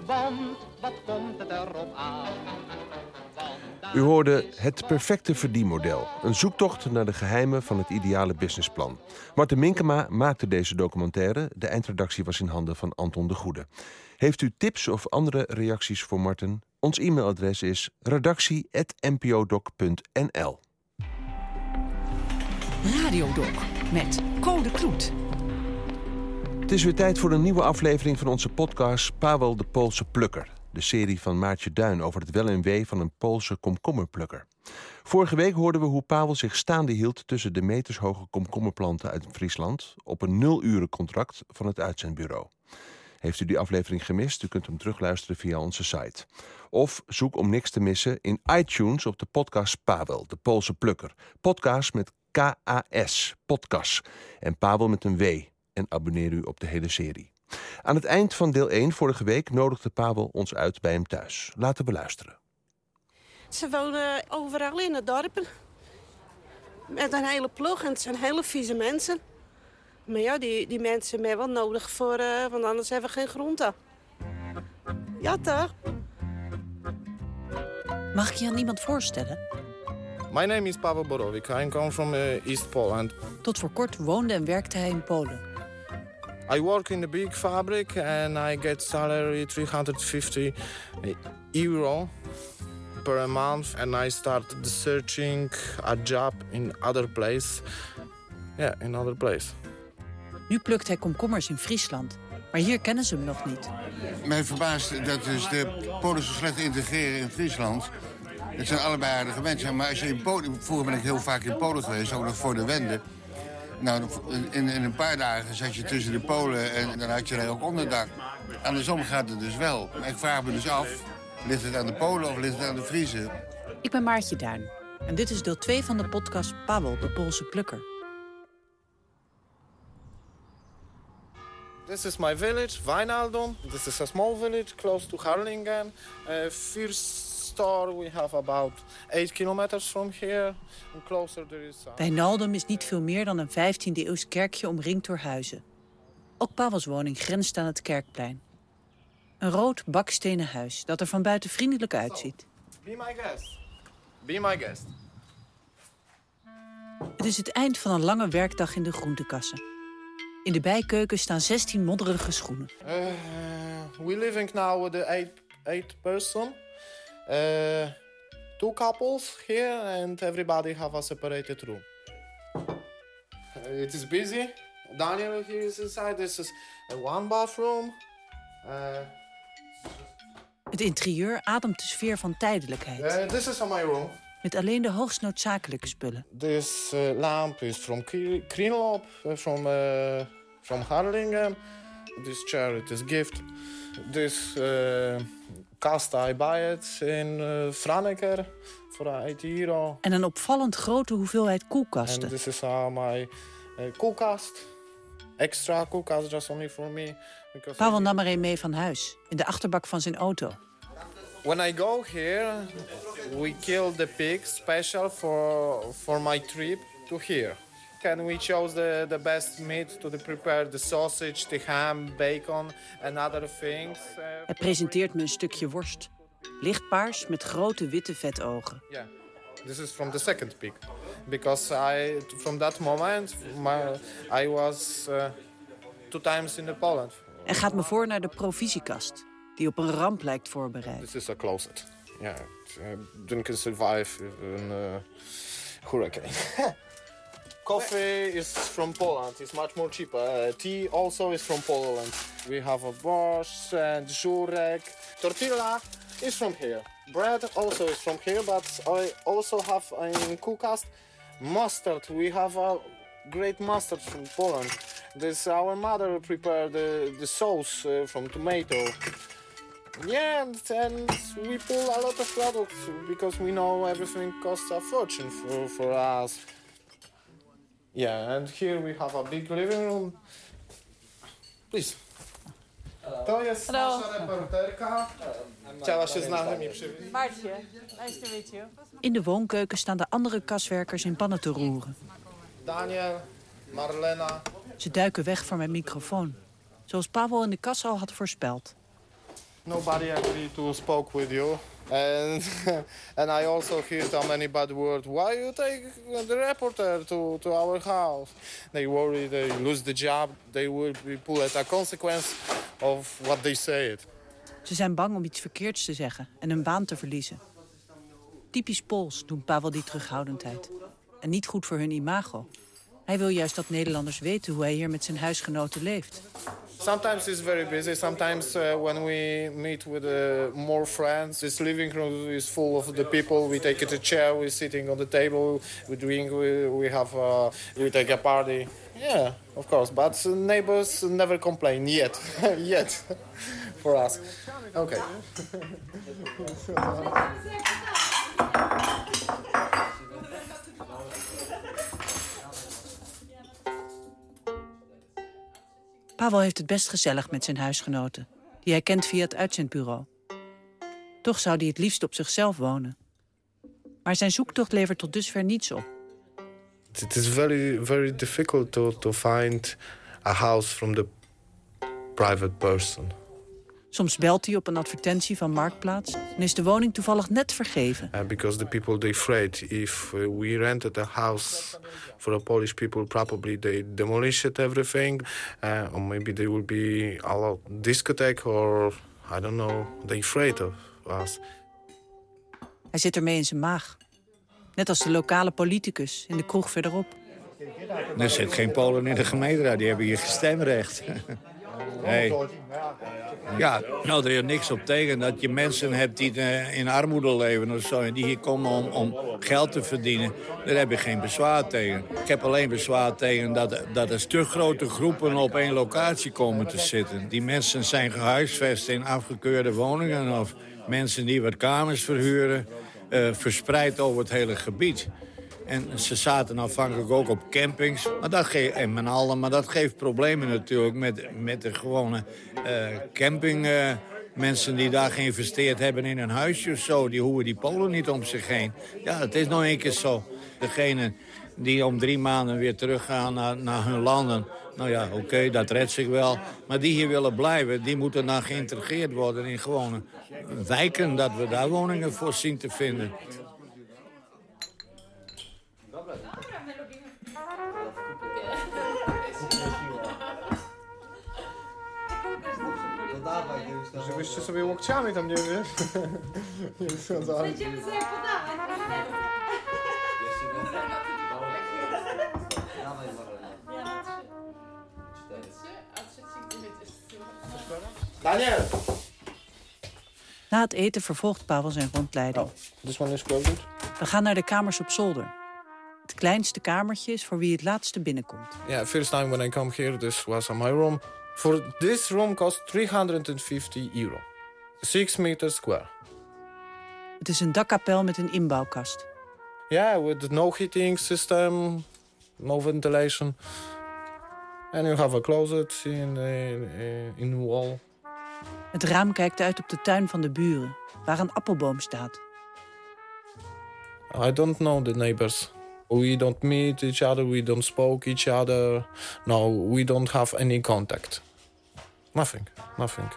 want wat komt het erop aan? U hoorde Het Perfecte Verdienmodel. Een zoektocht naar de geheimen van het ideale businessplan. Marten Minkema maakte deze documentaire. De eindredactie was in handen van Anton de Goede. Heeft u tips of andere reacties voor Marten? Ons e-mailadres is redactie.npodoc.nl Radiodoc met Code Kloet. Het is weer tijd voor een nieuwe aflevering van onze podcast Pavel de Poolse Plukker. De serie van Maartje Duin over het wel en wee van een Poolse komkommerplukker. Vorige week hoorden we hoe Pavel zich staande hield tussen de metershoge komkommerplanten uit Friesland op een nul-uren contract van het uitzendbureau. Heeft u die aflevering gemist? U kunt hem terugluisteren via onze site. Of zoek om niks te missen in iTunes op de podcast Pavel, de Poolse plukker. Podcast met K-A-S, podcast. En Pavel met een W. En abonneer u op de hele serie. Aan het eind van deel 1 vorige week nodigde Pavel ons uit bij hem thuis. Laten we luisteren. Ze wonen overal in het dorp. Met een hele ploeg en het zijn hele vieze mensen. Maar ja, die, die mensen hebben wel nodig voor, eh, want anders hebben we geen groenten. Ja, toch? Mag ik je aan iemand voorstellen? My name is Pavel Borowik. I come from uh, East Poland. Tot voor kort woonde en werkte hij in Polen. I work in a big fabric and I get salary 350 euro per month and I start searching a job in other place. Yeah, in other place. Nu plukt hij komkommers in Friesland. Maar hier kennen ze hem nog niet. Mij verbaast dat dus de Polen zo slecht integreren in Friesland. Het zijn allebei aardige mensen. Maar als je in Polen... Vroeger ben ik heel vaak in Polen geweest, ook nog voor de Wende. Nou, in, in een paar dagen zat je tussen de Polen en dan had je er ook onderdak. Andersom gaat het dus wel. Maar ik vraag me dus af, ligt het aan de Polen of ligt het aan de Friesen? Ik ben Maartje Duin. En dit is deel 2 van de podcast Pavel, de Poolse plukker. This is my village, Wijnaldum. This is a small village close to Harlingen. Uh, first store we have about 8 kilometers from here. And closer there is... Wijnaldum is niet veel meer dan een 15e-eeuws kerkje omringd door huizen. Ook Pavels woning grenst aan het kerkplein. Een rood bakstenen huis dat er van buiten vriendelijk uitziet. Be my guest. Be my guest. Het is het eind van een lange werkdag in de groentekassen. In de bijkeuken staan 16 modderige schoenen. Uh, we living now with the eight, eight person. Uh, two couples here and everybody have a separated room. Uh, it is busy. Daniel here is inside. This is a one bathroom. Uh, Het interieur ademt de sfeer van tijdelijkheid. uh, this is my room. Met alleen de hoogst noodzakelijke spullen. This uh, lamp is from Kri- Krinlop, from uh, from Harlingen. This chair it is gift. This buy it in uh, Franeker for 8 euro. En een opvallend grote hoeveelheid koelkasten. And this is uh, my uh, koelkast. Extra koelkast just only for me. Pavel nam er een mee van huis, in de achterbak van zijn auto. When I go here, we kill the pig special for for my trip to here. And we chose the, the best meat to the prepare the sausage, the ham, bacon and other things. Uh, Hij presenteert me een stukje worst. Lichtpaars met grote witte vetogen. yeah, this is from the second pig, because I from that moment my, I was uh, two times in the Poland. En gaat me voor naar de provisiekast, die op een ramp lijkt voorbereid. This is a closet. Yeah, it, uh, didn't can survive in uh, hurricane. Coffee is from Poland. It's much more cheaper. Uh, tea also is from Poland. We have a borscht and żurek. Tortilla is from here. Bread also is from here, but I also have in koelkast mustard. We have a great mustard from Poland. This our mother prepared the, the sauce uh, from tomato. Yeah, and, and we pull a lot of products because we know everything costs a fortune for, for us. Yeah, and here we have a big living room. Please. To jest Hello. nasza reporterka. Chciała się z nami przywitać. Maartje, nice to meet you. In de woonkeuken staan de andere kaswerkers in pannen te roeren. Daniel, Marlena. Ze duiken weg voor mijn microfoon. Zoals Pavel in de kas al had voorspeld. Nobody actually to spoke with you. And and I also hear so many bad words. Why you take the reporter to, to our house? They worry they lose the job. They will be at a consequence of what they said. Ze zijn bang om iets verkeerds te zeggen en hun baan te verliezen. Typisch Pools doen Pavel die terughoudendheid. En niet goed voor hun imago. Hij wil juist dat Nederlanders weten hoe hij hier met zijn huisgenoten leeft. Sometimes it's very busy. Sometimes uh, when we meet with uh, more friends, this living room is full of the people. We take it a chair, we're sitting on the table, we drink, we, we have, uh, we take a party. Yeah, of course. But neighbors never complain yet, yet, for us. Okay. Pavel heeft het best gezellig met zijn huisgenoten, die hij kent via het uitzendbureau. Toch zou hij het liefst op zichzelf wonen. Maar zijn zoektocht levert tot dusver niets op. It is very, very difficult to, to find a house from the private person. Soms belt hij op een advertentie van Marktplaats en is de woning toevallig net vergeven. Uh, because the people they afraid if uh, we rented a house for the Polish people, probably they demolish it everything, uh, or maybe there will be a lot discotheque or I don't know. They afraid of us. Hij zit ermee in zijn maag. Net als de lokale politicus in de kroeg verderop. Er zit geen Polen in de gemeenteraad, die hebben hier geen stemrecht. Nee. Ja, nou, er is niks op tegen dat je mensen hebt die eh, in armoede leven of zo... en die hier komen om, om geld te verdienen. Daar heb ik geen bezwaar tegen. Ik heb alleen bezwaar tegen dat, dat er te grote groepen op één locatie komen te zitten. Die mensen zijn gehuisvest in afgekeurde woningen... of mensen die wat kamers verhuren, uh, verspreid over het hele gebied. En ze zaten afhankelijk ook op campings. Maar dat, geeft, en men allen, maar dat geeft problemen natuurlijk met, met de gewone uh, camping... Uh, mensen die daar geïnvesteerd hebben in een huisje of zo... die hoeven die Polen niet om zich heen. Ja, het is nog een keer zo. Degene die om drie maanden weer teruggaan naar, naar hun landen... nou ja, oké, dat redt zich wel. Maar die hier willen blijven, die moeten dan geïntegreerd worden... in gewone wijken, dat we daar woningen voor zien te vinden. Żebyście sobie łokciami tam nie wiesz. nie wsadzali. Będziemy sobie podawać. Daniel! Na het eten vervolgt Pavel zijn rondleiding. This one is closed. We gaan naar de kamers op zolder. Het kleinste kamertje is voor wie het laatste binnenkomt. Yeah, first time when I come here, this was my room. For this room cost 350 euro. 6 meter square. Het is een dakkapel met een inbouwkast. Yeah, with no heating system, no ventilation. And you have a closet in, in, in the wall. Het raam kijkt uit op de tuin van de buren, waar een appelboom staat. I don't know the neighbors. We don't meet each other, we don't spoke each other. No, we don't have any contact. Nothing, nothing.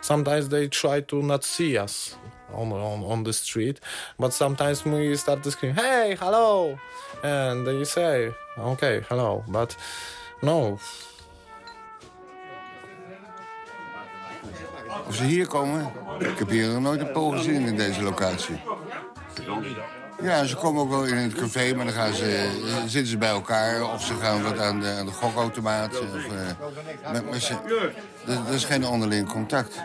Sometimes they try to not see us on, on, on the street, but sometimes we start to scream, hey, hello! And they say, okay, hello, but no. Ze hier komen, ik heb hier nooit een Pool gezien in deze locatie. Ja, ze komen ook wel in het café, maar dan gaan ze, zitten ze bij elkaar... of ze gaan wat aan de, aan de gokautomaat. Of, uh, met, met ze, dat, is geen onderling contact.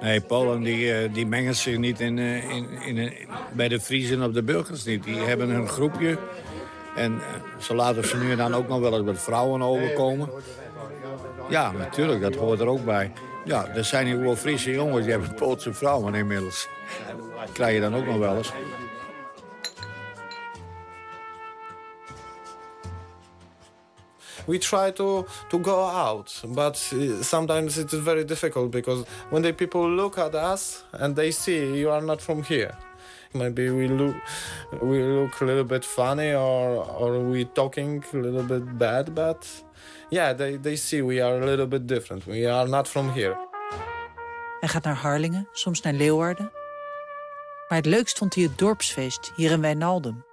Nee, Polen die, die mengen zich niet in, in, in, bij de Friesen of de burgers niet. Die hebben een groepje. En ze laten ze nu en dan ook nog wel eens met vrouwen overkomen. Ja, natuurlijk, dat hoort er ook bij. Ja, er zijn hier wel Friese jongens, die hebben Poolse vrouwen inmiddels. Krijg je dan ook nog wel eens. we try to to go out but sometimes it is very difficult because when the people look at us and they see you are not from here maybe we look we look a little bit funny or or we talking a little bit bad but yeah they, they see we are a little bit different we are not from here Hij gaat naar Harlingen, soms naar Leeuwarden. Maar het leukst vond hij het dorpsfeest hier in Wijnaldum.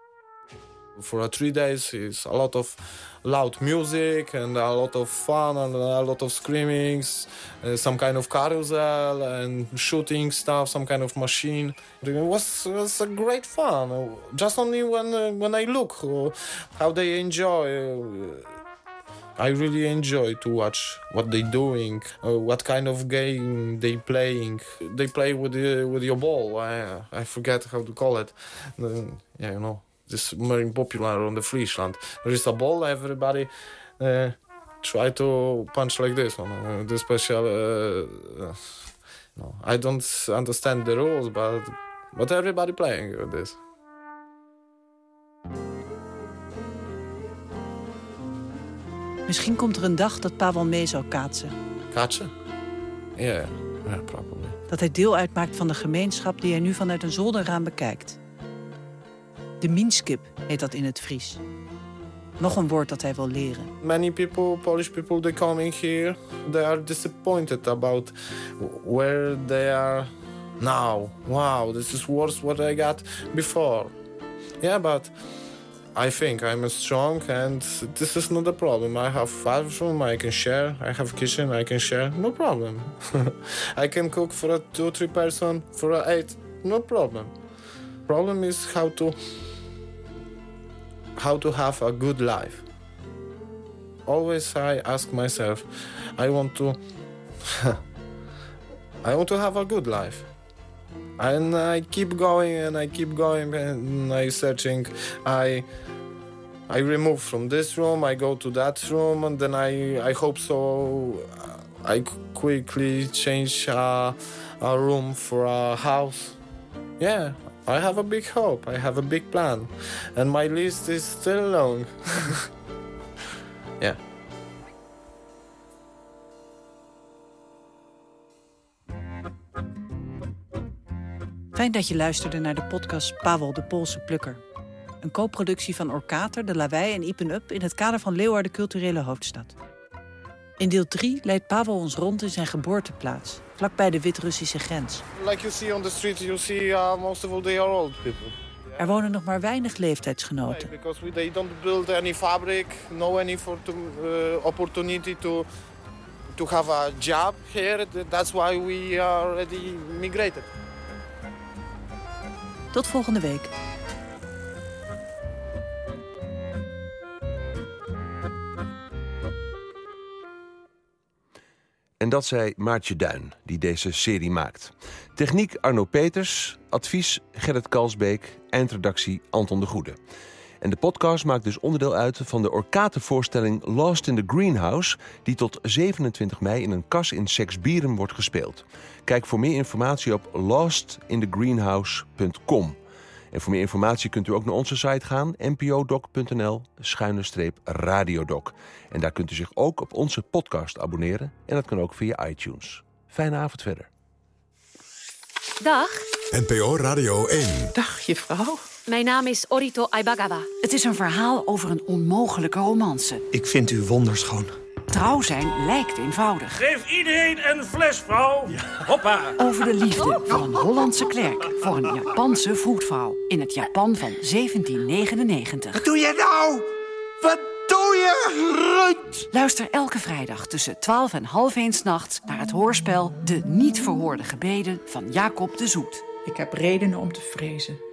For three days is a lot of loud music and a lot of fun and a lot of screamings, uh, some kind of carousel and shooting stuff, some kind of machine. It was was a great fun. Just only when uh, when I look uh, how they enjoy. I really enjoy to watch what they're doing, uh, what kind of game they playing. They play with the, with your ball. I, I forget how to call it. Uh, yeah, you know, this very popular on the Friesland. There is a ball. Everybody uh, try to punch like this one. Uh, the special. Uh, no, I don't understand the rules, but but everybody playing with this. Misschien komt er een dag dat Pavel mee zal kaatsen. Kaatsen? Ja, yeah, yeah, probably. Dat hij deel uitmaakt van de gemeenschap die hij nu vanuit een zolderraam bekijkt. De Minskip heet dat in het Fries. Nog een woord dat hij wil leren. Many people, Polish people, they coming here. They are disappointed about where they are now. Wow, this is worse what I got before. Yeah, but I think I'm strong and this is not a problem. I have five room I can share. I have kitchen I can share. No problem. I can cook for a two, three person, for a eight. No problem. Problem is how to how to have a good life. Always I ask myself, I want to I want to have a good life. And I keep going and I keep going and I searching. I I remove from this room, I go to that room, and then I I hope so. I quickly change uh, a room for a house. Yeah, I have a big hope. I have a big plan, and my list is still long. yeah. Fijn dat je luisterde naar de podcast Pavel de Poolse Plukker. Een co-productie van Orkater, De Lawaai en Ipen Up... in het kader van Leeuwarden Culturele Hoofdstad. In deel 3 leidt Pavel ons rond in zijn geboorteplaats... vlakbij de Wit-Russische grens. Like you see on the street, you see uh, most of all they are old people. Er wonen nog maar weinig leeftijdsgenoten. Because we, they don't build any fabric, no any for to, uh, opportunity to to have a job here. That's why we are already migrated. Tot volgende week. En dat zei Maartje Duin, die deze serie maakt. Techniek Arno Peters, advies Gerrit Kalsbeek, eindredactie Anton de Goede. En de podcast maakt dus onderdeel uit van de Orkatenvoorstelling Lost in the Greenhouse... die tot 27 mei in een kas in Seksbieren wordt gespeeld. Kijk voor meer informatie op lostinthegreenhouse.com. En voor meer informatie kunt u ook naar onze site gaan, npodoc.nl, schuine streep radiodoc. En daar kunt u zich ook op onze podcast abonneren. En dat kan ook via iTunes. Fijne avond verder. Dag. NPO Radio 1. Dag, juffrouw. Mijn naam is Orito Aibagawa. Het is een verhaal over een onmogelijke romance. Ik vind u wonderschoon. Trouw zijn lijkt eenvoudig. Geef iedereen een fles, vrouw. Hoppa. Over de liefde van een Hollandse klerk voor een Japanse voetvrouw. In het Japan van 1799. Wat doe je nou? Wat doe je, Ruud? Luister elke vrijdag tussen 12 en half 1 nachts naar het hoorspel De Niet Verhoorde Gebeden van Jacob de Zoet. Ik heb redenen om te vrezen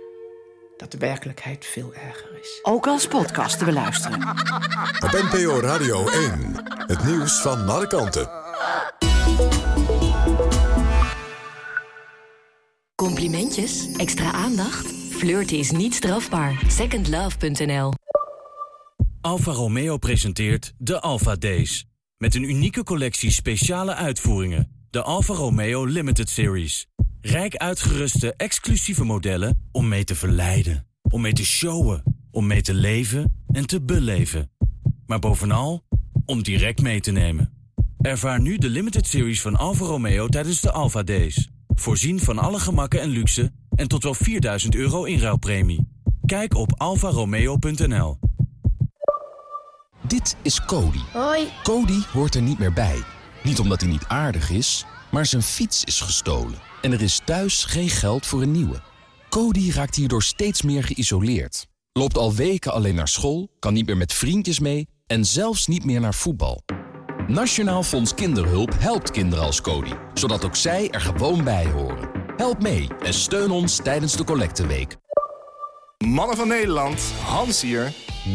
dat de werkelijkheid veel erger is. Ook als podcast te beluisteren. Op NPO Radio 1. Het nieuws van alle kanten. Complimentjes? Extra aandacht? Flirten is niet strafbaar. Secondlove.nl Alfa Romeo presenteert de Alfa Days. Met een unieke collectie speciale uitvoeringen. De Alfa Romeo Limited Series. Rijk uitgeruste exclusieve modellen om mee te verleiden. Om mee te showen. Om mee te leven en te beleven. Maar bovenal, om direct mee te nemen. Ervaar nu de limited series van Alfa Romeo tijdens de Alfa Days. Voorzien van alle gemakken en luxe en tot wel 4000 euro inruilpremie. Kijk op alfaromeo.nl. Dit is Cody. Hoi. Cody hoort er niet meer bij. Niet omdat hij niet aardig is, maar zijn fiets is gestolen. En er is thuis geen geld voor een nieuwe. Cody raakt hierdoor steeds meer geïsoleerd. Loopt al weken alleen naar school, kan niet meer met vriendjes mee... en zelfs niet meer naar voetbal. Nationaal Fonds Kinderhulp helpt kinderen als Cody... zodat ook zij er gewoon bij horen. Help mee en steun ons tijdens de collecteweek. Mannen van Nederland, Hans hier.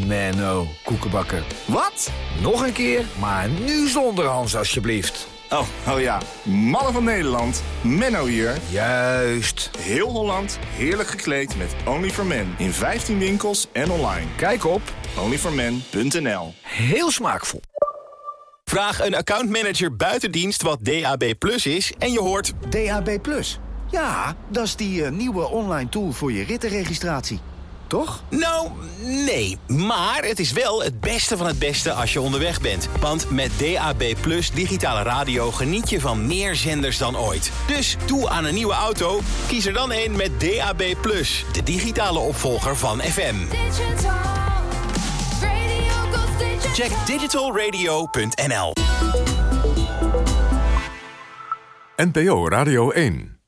Menno, koekenbakker. Wat? Nog een keer, maar nu zonder Hans alsjeblieft. Oh, oh ja. Mannen van Nederland, Menno hier. Juist. Heel Holland, heerlijk gekleed met Only for Men. In 15 winkels en online. Kijk op onlyformen.nl Heel smaakvol. Vraag een accountmanager buiten dienst wat DAB Plus is en je hoort... DAB Plus? Ja, dat is die uh, nieuwe online tool voor je rittenregistratie. Toch? Nou, nee. Maar het is wel het beste van het beste als je onderweg bent. Want met DAB Plus digitale radio geniet je van meer zenders dan ooit. Dus toe aan een nieuwe auto, kies er dan een met DAB Plus. De digitale opvolger van FM. Check digitalradio.nl NPO Radio 1